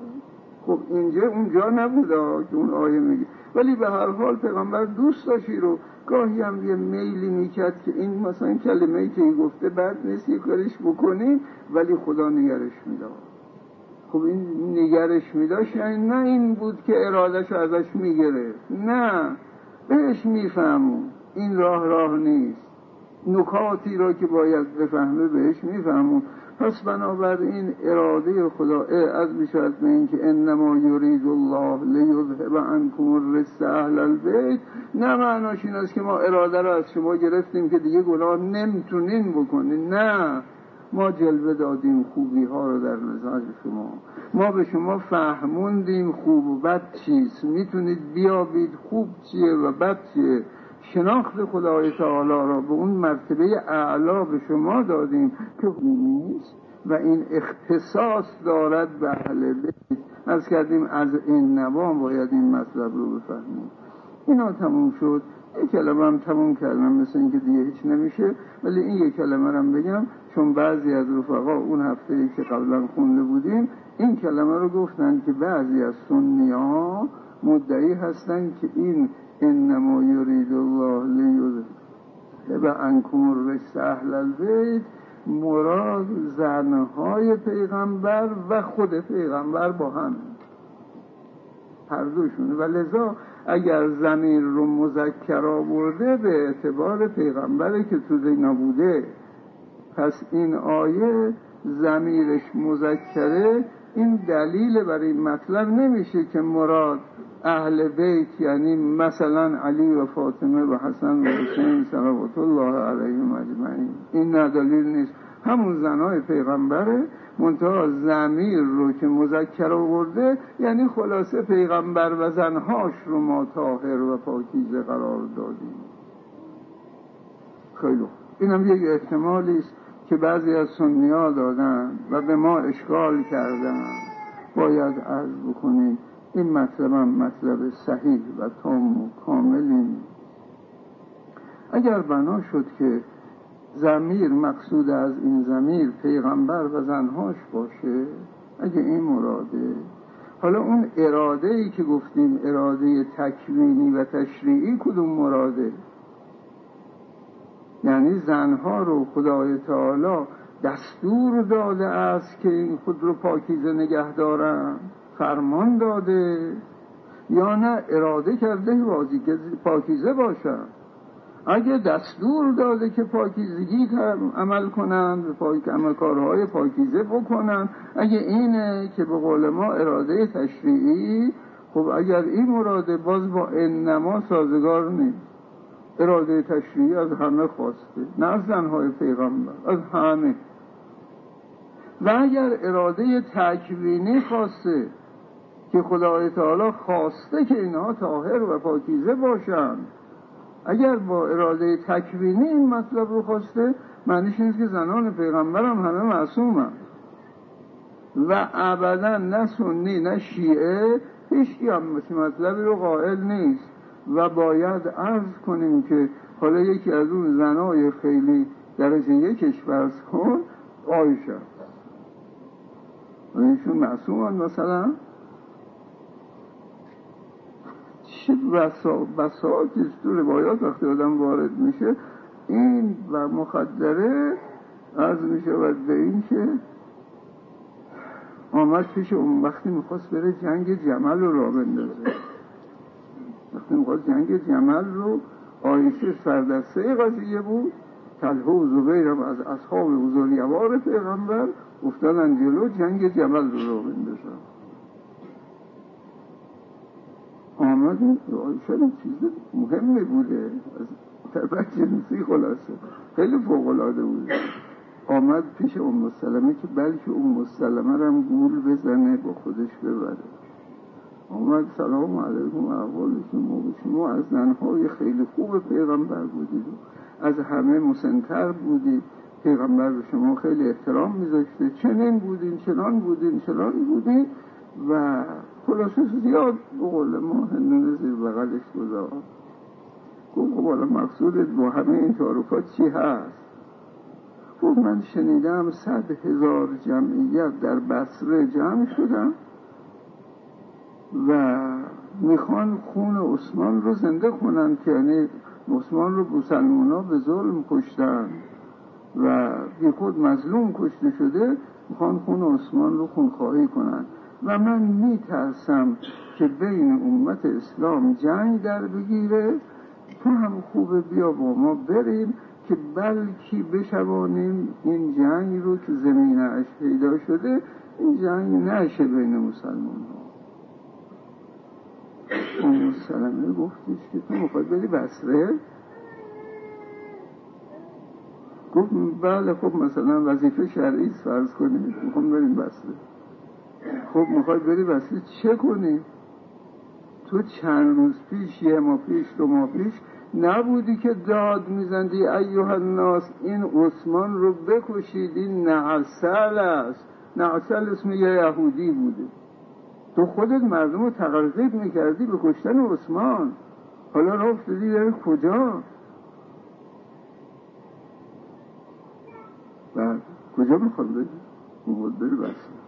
خب اینجا اونجا نبوده که اون آیه میگه. ولی به هر حال پیغمبر دوست داشتی رو. گاهی هم یه میلی می‌کرد که این مثلا کلمه ای که این گفته بعد نیست یه کارش بکنیم ولی خدا نگرش می‌داد. خب این نگرش میداشت یعنی نه این بود که ارادش ازش می‌گرفت نه. بهش میفهمون. این راه راه نیست. نکاتی را که باید بفهمه بهش میفهمون. پس بنابراین اراده خدا از بشارت به این که انما یرید الله لیذهب عنکم الرجس اهل البیت. نه معناش این است که ما اراده را از شما گرفتیم که دیگه گناه نمی‌تونین بکنین. نه. ما جلوه دادیم خوبی ها رو در مزاج شما. ما به شما فهموندیم خوب و بد چیست. می‌تونید بیابید خوب چیه و بد چیه. شناخت خدای تعالی را به اون مرتبه اعلا به شما دادیم که نیست و این اختصاص دارد به اهل بیت. از کردیم از این نوام باید این مطلب رو بفهمیم. اینا تموم شد. یک کلمه هم تموم کردم مثل اینکه دیگه هیچ نمیشه. ولی این یک کلمه هم بگم چون بعضی از رفقا اون هفته ای که قبلا خونده بودیم این کلمه رو گفتن که بعضی از سنی ها مدعی هستن که این انما یرید الله لیذهب عنکم الرجس اهل البیت مراد زنهای پیغمبر و خود پیغمبر با هم. هر و لذا اگر زمین رو مذکر آورده به اعتبار پیغمبره که تو دینا بوده پس این آیه زمیرش مذکره این دلیل برای این مطلب نمیشه که مراد اهل بیت یعنی مثلا علی و فاطمه و حسن و حسین صلوات الله علیهم اجمعین. این نه دلیل نیست. همون زنای پیغمبره منتها زمیر رو که مذکر آورده یعنی خلاصه پیغمبر و زنهاش رو ما طاهر و پاکیزه قرار دادیم. خیلی اینم یک احتمالی است که بعضی از سنی ها دادن و به ما اشکال کردن. باید عرض بکنیم این مطلب هم مطلب صحیح و تام و کاملی اگر بنا شد که زمیر مقصود از این زمیر پیغمبر و زنهاش باشه؟ اگه این مراده. حالا اون اراده ای که گفتیم اراده تکوینی و تشریعی کدوم مراده؟ یعنی زنها رو خدای تعالی دستور داده است که این خود رو پاکیزه نگه دارن؟ فرمان داده؟ یا نه اراده کرده بازی که پاکیزه باشن؟ اگه دستور داده که پاکیزگی عمل کنند پاک کارهای پاکیزه بکنن اگه اینه که به قول ما اراده تشریعی خب اگر این مراده باز با انما سازگار نیست. اراده تشریعی از همه خواسته نه از زنهای پیغمبر از همه. و اگر اراده تکوینی خواسته که خدای تعالی خواسته که اینها طاهر و پاکیزه باشند اگر با اراده تکوینی این مطلب رو خواسته معنیش نیست که زنان پیغمبر هم همه معصوم هم. و ابدا نه سنی نه شیعه هیچ هم مطلبی رو قائل نیست. و باید عرض کنیم که حالا یکی از اون زنای خیلی درجه یکش فرض کن آیشه و ایشون معصوم مثلا؟ چه بساطی تو روایات وقتی آدم وارد میشه این و مخدره از میشه و به این که آمد پیش اون وقتی می‌خواست بره جنگ جمل رو را بندازه. وقتی می‌خواست جنگ جمل رو آیشه سردسته قضیه بود. تلهو و زبیرم از اصحاب بزرگوار پیغمبر افتادن جلو جنگ جمل رو را بندازن. آمد شاید چیز مهمی بوده. از جنسی خلاصه. خیلی فوقلاده بوده آمد پیش ام سلمه که بلکه ام رو هم گول بزنه با خودش ببره. آمد سلام علیکم احوال شما شما از زنهای خیلی خوب پیغمبر بودید از همه مسنتر بودید پیغمبر به شما خیلی احترام میذاشته. چنین بودین چنان بودین چنان بودین و خلاصه زیاد به قول ما هندونه زیر بغلش گذار. گفت خب حالا مقصودت با همه این تعارفات چی هست؟ گفت من شنیدم صد هزار جمعیت در بصره جمع شدم و می‌خوان خون عثمان رو زنده کنن که یعنی عثمان رو مسلمان به ظلم کشتن و بی خود مظلوم کشته شده می‌خوان خون عثمان رو خونخواهی کنن. و من میترسم که بین امت اسلام جنگ در بگیره تو هم خوبه بیا با ما بریم که بلکی بشوانیم این جنگ رو که زمینش پیدا شده این جنگ نشه بین مسلمان ها اون سلمه گفتش که تو می‌خواد بری بسره گفت بله خب مثلا وظیفه شرعی فرض کنید می‌خوام بریم بسره خب می‌خوای بری بسره چه کنی؟ تو چند روز پیش یه ماه پیش دو ماه پیش نبودی که داد میزندی ایوه الناس این عثمان رو بکشید این نعسل است. نعسل اسم یه یهودی بوده. تو خودت مردم رو تقرقیب می‌کردی به کشتن عثمان. حالا را افتادی در کجا. و کجا می‌خواد بگی بود بری بس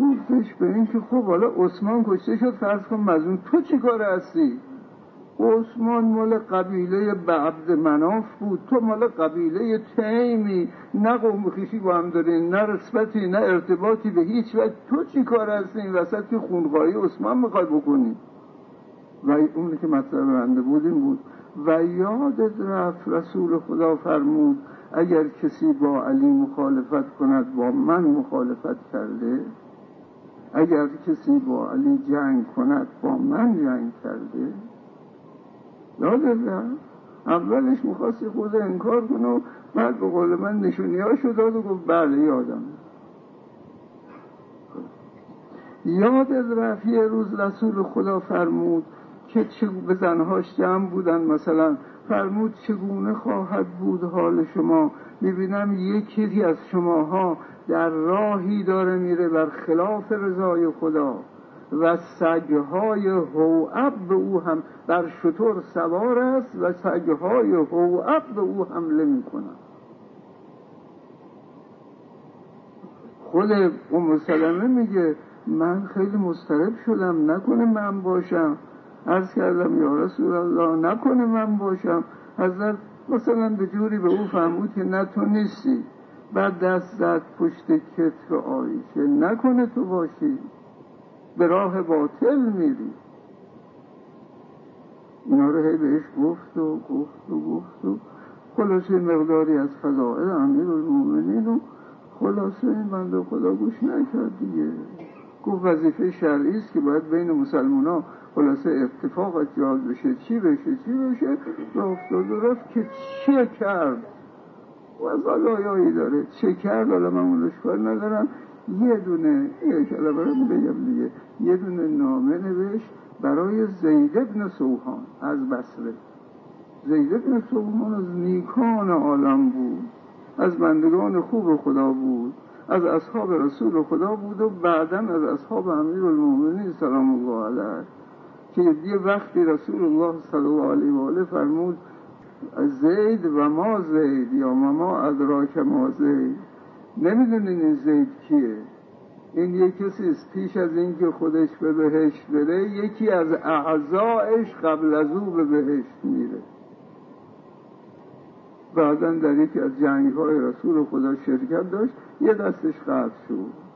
گفتش به این که خب حالا عثمان کشته شد فرض کن مزون تو چی کار هستی؟ عثمان مال قبیله بعبد مناف بود. تو مال قبیله تیمی نه قوم خیشی با هم دارین نه رسبتی نه ارتباطی به هیچ وقت تو چی کار هستی؟ این وسط که خونخواهی عثمان می‌خوای بکنی. و اونی که مطلب بنده بود این بود. و یادت رفت رسول خدا فرمود اگر کسی با علی مخالفت کند با من مخالفت کرده؟ اگر کسی با علی جنگ کند با من جنگ کرده؟ یادت اولش می‌خواستی خود انکار کنه و بعد به قول من نشونی ها شد و گفت بله یادم یادت رفت یه روز رسول خدا فرمود که چه به زنهاش جمع بودن مثلا فرمود چگونه خواهد بود حال شما؟ می‌بینم یکی از شماها در راهی داره میره بر خلاف رضای خدا و سگهای هوعب به او هم بر شطور سوار است و سگهای هوعب به او حمله می‌کنن خود ام سلمه میگه من خیلی مسترب شدم نکنه من باشم. عرض کردم یا رسول الله نکنه من باشم. حضرت مثلا به جوری به او فهمود که نه تو نیستی. بعد دست زد پشت کتف آیشه نکنه تو باشی. به راه باطل میری. اینا رو هی بهش گفت و گفت و گفت و خلاصه مقداری از فضائل امیر المومنین و خلاصه این بنده خدا گوش نکرد دیگه. گفت وظیفه شرعی است که باید بین مسلمان ها خلاصه اتفاق جاز بشه. چی بشه؟ چی بشه؟ و افتاد و رفت که چه کرد؟ و از داره. چه کرد؟ حالا من کار ندارم. یه دونه کلمه رو بگم دیگه. یه دونه نامه نوشت برای زید ابن سوحان از بسره زید ابن سوحان از نیکان عالم بود. از بندگان خوب خدا بود. از اصحاب رسول خدا بود و بعدا از اصحاب امیر المومنین سلام الله علیه. که یه وقتی رسول الله صلی الله علیه و آله فرمود زید و ما زید یا ما ادراک ما زید. نمی‌دونین این زید کیه. این یک کسی پیش از اینکه خودش به بهشت بره یکی از اعضایش قبل از او به بهشت میره. بعدا در یکی از جنگ های رسول خدا شرکت داشت یه دستش قطع شد.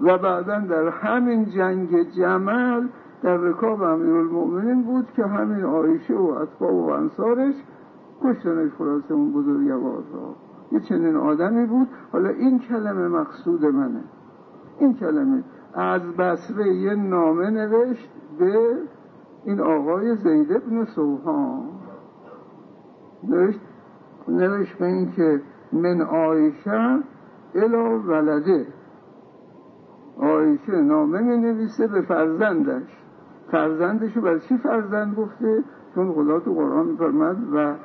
و بعدا در همین جنگ جمل در رکاب امیر المؤمنین بود که همین آیشه و اطفا و انصارش کشتنش خلاصه اون بزرگوار را. یه چنین آدمی بود. حالا این کلمه مقصود منه. این کلمه از بسره یه نامه نوشت به این آقای زید ابن سوهان. نوشت, نوشت به این که من آیشه الا ولده. آیشه نامه می نویسه به فرزندش. فرزندشو برای چی فرزند گفته؟ چون خدا تو قرآن میفرمد و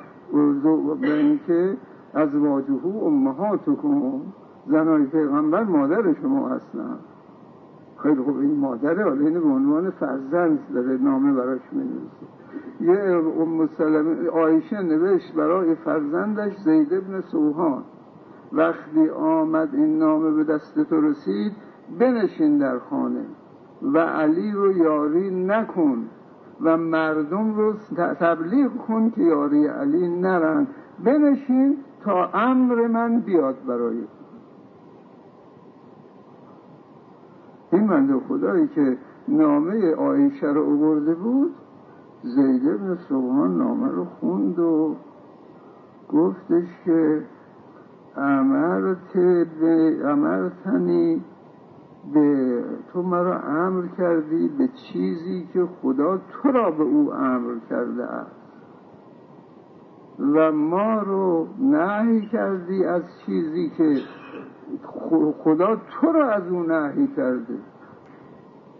به اینکه از واجهو امهاتکم. زنای پیغمبر مادر شما هستن. خیلی خوب این مادره حالا اینه به عنوان فرزند داره نامه براش نویسه یه ام سلمه آیشه نوشت برای فرزندش زید ابن سوهان وقتی آمد این نامه به دست تو رسید بنشین در خانه و علی رو یاری نکن و مردم رو تبلیغ کن که یاری علی نرن. بنشین تا امر من بیاد برای این منده خدایی که نامه آیشه رو اوورده بود زید ابن سوهان نامه رو خوند و گفتش که امرتنی به تو مرا امر کردی به چیزی که خدا تو را به او امر کرده است. و ما رو نهی کردی از چیزی که خدا تو را از او نهی کرده.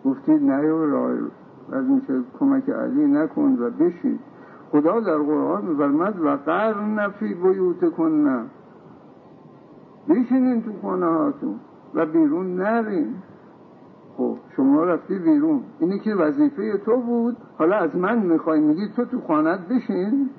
گفتید نه رای از اینکه کمک علی نکن و بشید خدا در قرآن میفرمد و قر نفی بیوت کن بشینین تو خانه هاتون و بیرون نرین. خب شما رفتی بیرون. اینی که وظیفه تو بود. حالا از من می‌خوای میگی تو تو خانت بشین.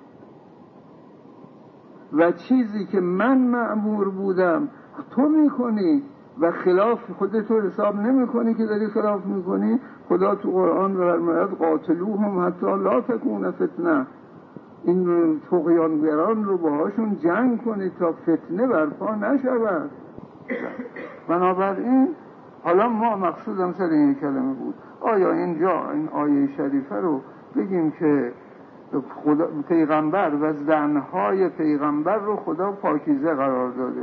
و چیزی که من معمور بودم تو می‌کنی و خلاف خودتو حساب نمی‌کنی که داری خلاف می‌کنی. خدا تو قرآن فرماید قاتلوهم حتی لا تکون فتنه. این تقیانگران رو باهاشون جنگ کنید تا فتنه برپا نشود. بنابراین حالا ما مقصودم سر این کلمه بود. آیا اینجا این آیه شریفه رو بگیم که خدا پیغمبر و زنهای پیغمبر رو خدا پاکیزه قرار داده؟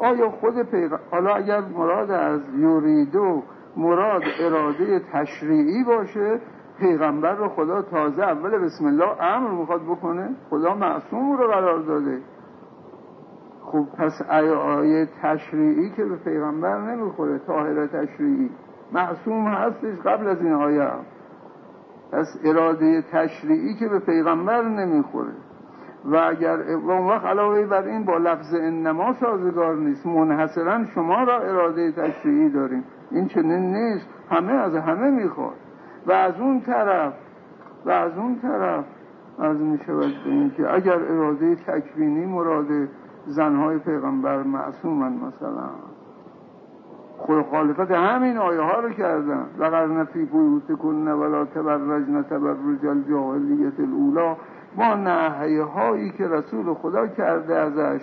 آیا خود پیغمبر حالا اگر مراد از یوریدو مراد اراده تشریعی باشه پیغمبر رو خدا تازه اول بسم الله امر می‌خواد بکنه؟ خدا معصوم رو قرار داده. خب پس آیه تشریعی که به پیغمبر نمی‌خوره طاهر تشریعی. معصوم هستش قبل از این آیه. پس اراده تشریعی که به پیغمبر نمی‌خوره. و اگر اون وقت علاوه بر این با لفظ انما سازگار نیست منحصرا شما را اراده تشریعی داریم. این چنین نیست. همه از همه می‌خواد. و از اون طرف و از اون طرف از می شود که اگر اراده تکوینی مراد زنهای پیغمبر معصومن مثلا. خود خالفت همین آیه ها رو کردن. لقد فی بیوت کن ولا تبرج الجاهلیت الاولا با نهیه هایی که رسول خدا کرده ازش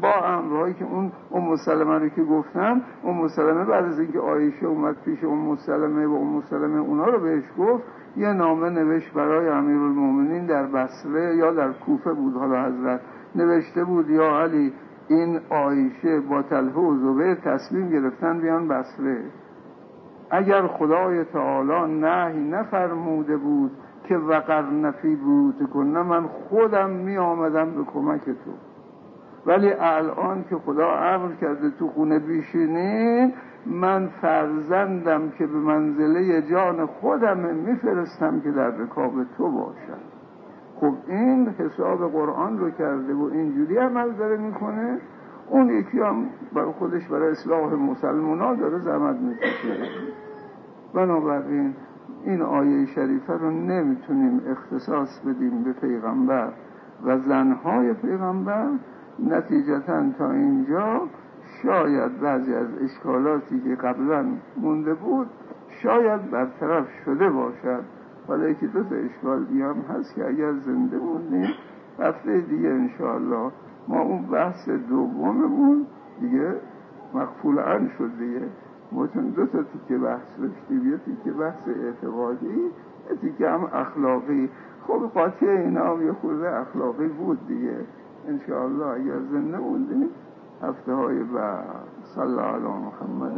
با امرهایی که اون ام سلمه رو که گفتم ام سلمه بعد از اینکه آیشه اومد پیش ام سلمه و ام سلمه اونا رو بهش گفت یه نامه نوشت برای المومنین در بصره یا در کوفه بود. حالا حضرت نوشته بود یا علی این آیشه با تلفه و زبیر تصمیم گرفتن بیان بصره. اگر خدای تعالی نهی نفرموده بود که وقر نفی بود کنه من خودم می آمدم به کمک تو. ولی الان که خدا امر کرده تو خونه بیشینین من فرزندم که به منزله جان خودم میفرستم که در رکاب تو باشد خب این حساب قرآن رو کرده و اینجوری عمل داره می‌کنه. اون یکی هم برای خودش برای اصلاح مسلمان ها داره زحمت می‌کشه. بنابراین این آیه شریفه رو نمی‌تونیم اختصاص بدیم به پیغمبر. و زنهای پیغمبر نتیجتا تا اینجا شاید بعضی از اشکالاتی که قبلا مونده بود شاید برطرف شده باشد. حالا یکی دو تا اشکال دیگه هست که اگر زنده موندیم هفته دیگه انشاءالله ما اون بحث دوممون دیگه مقفول شد دیگه. ما چون دو تا تیکه بحث داشتیم یه تیکه بحث اعتقادی یه تیکه هم اخلاقی. خب قاطی اینا هم یه خورده اخلاقی بود دیگه. انشاءالله اگر زنده بودیم هفته های بعد. صلی الله علی محمد.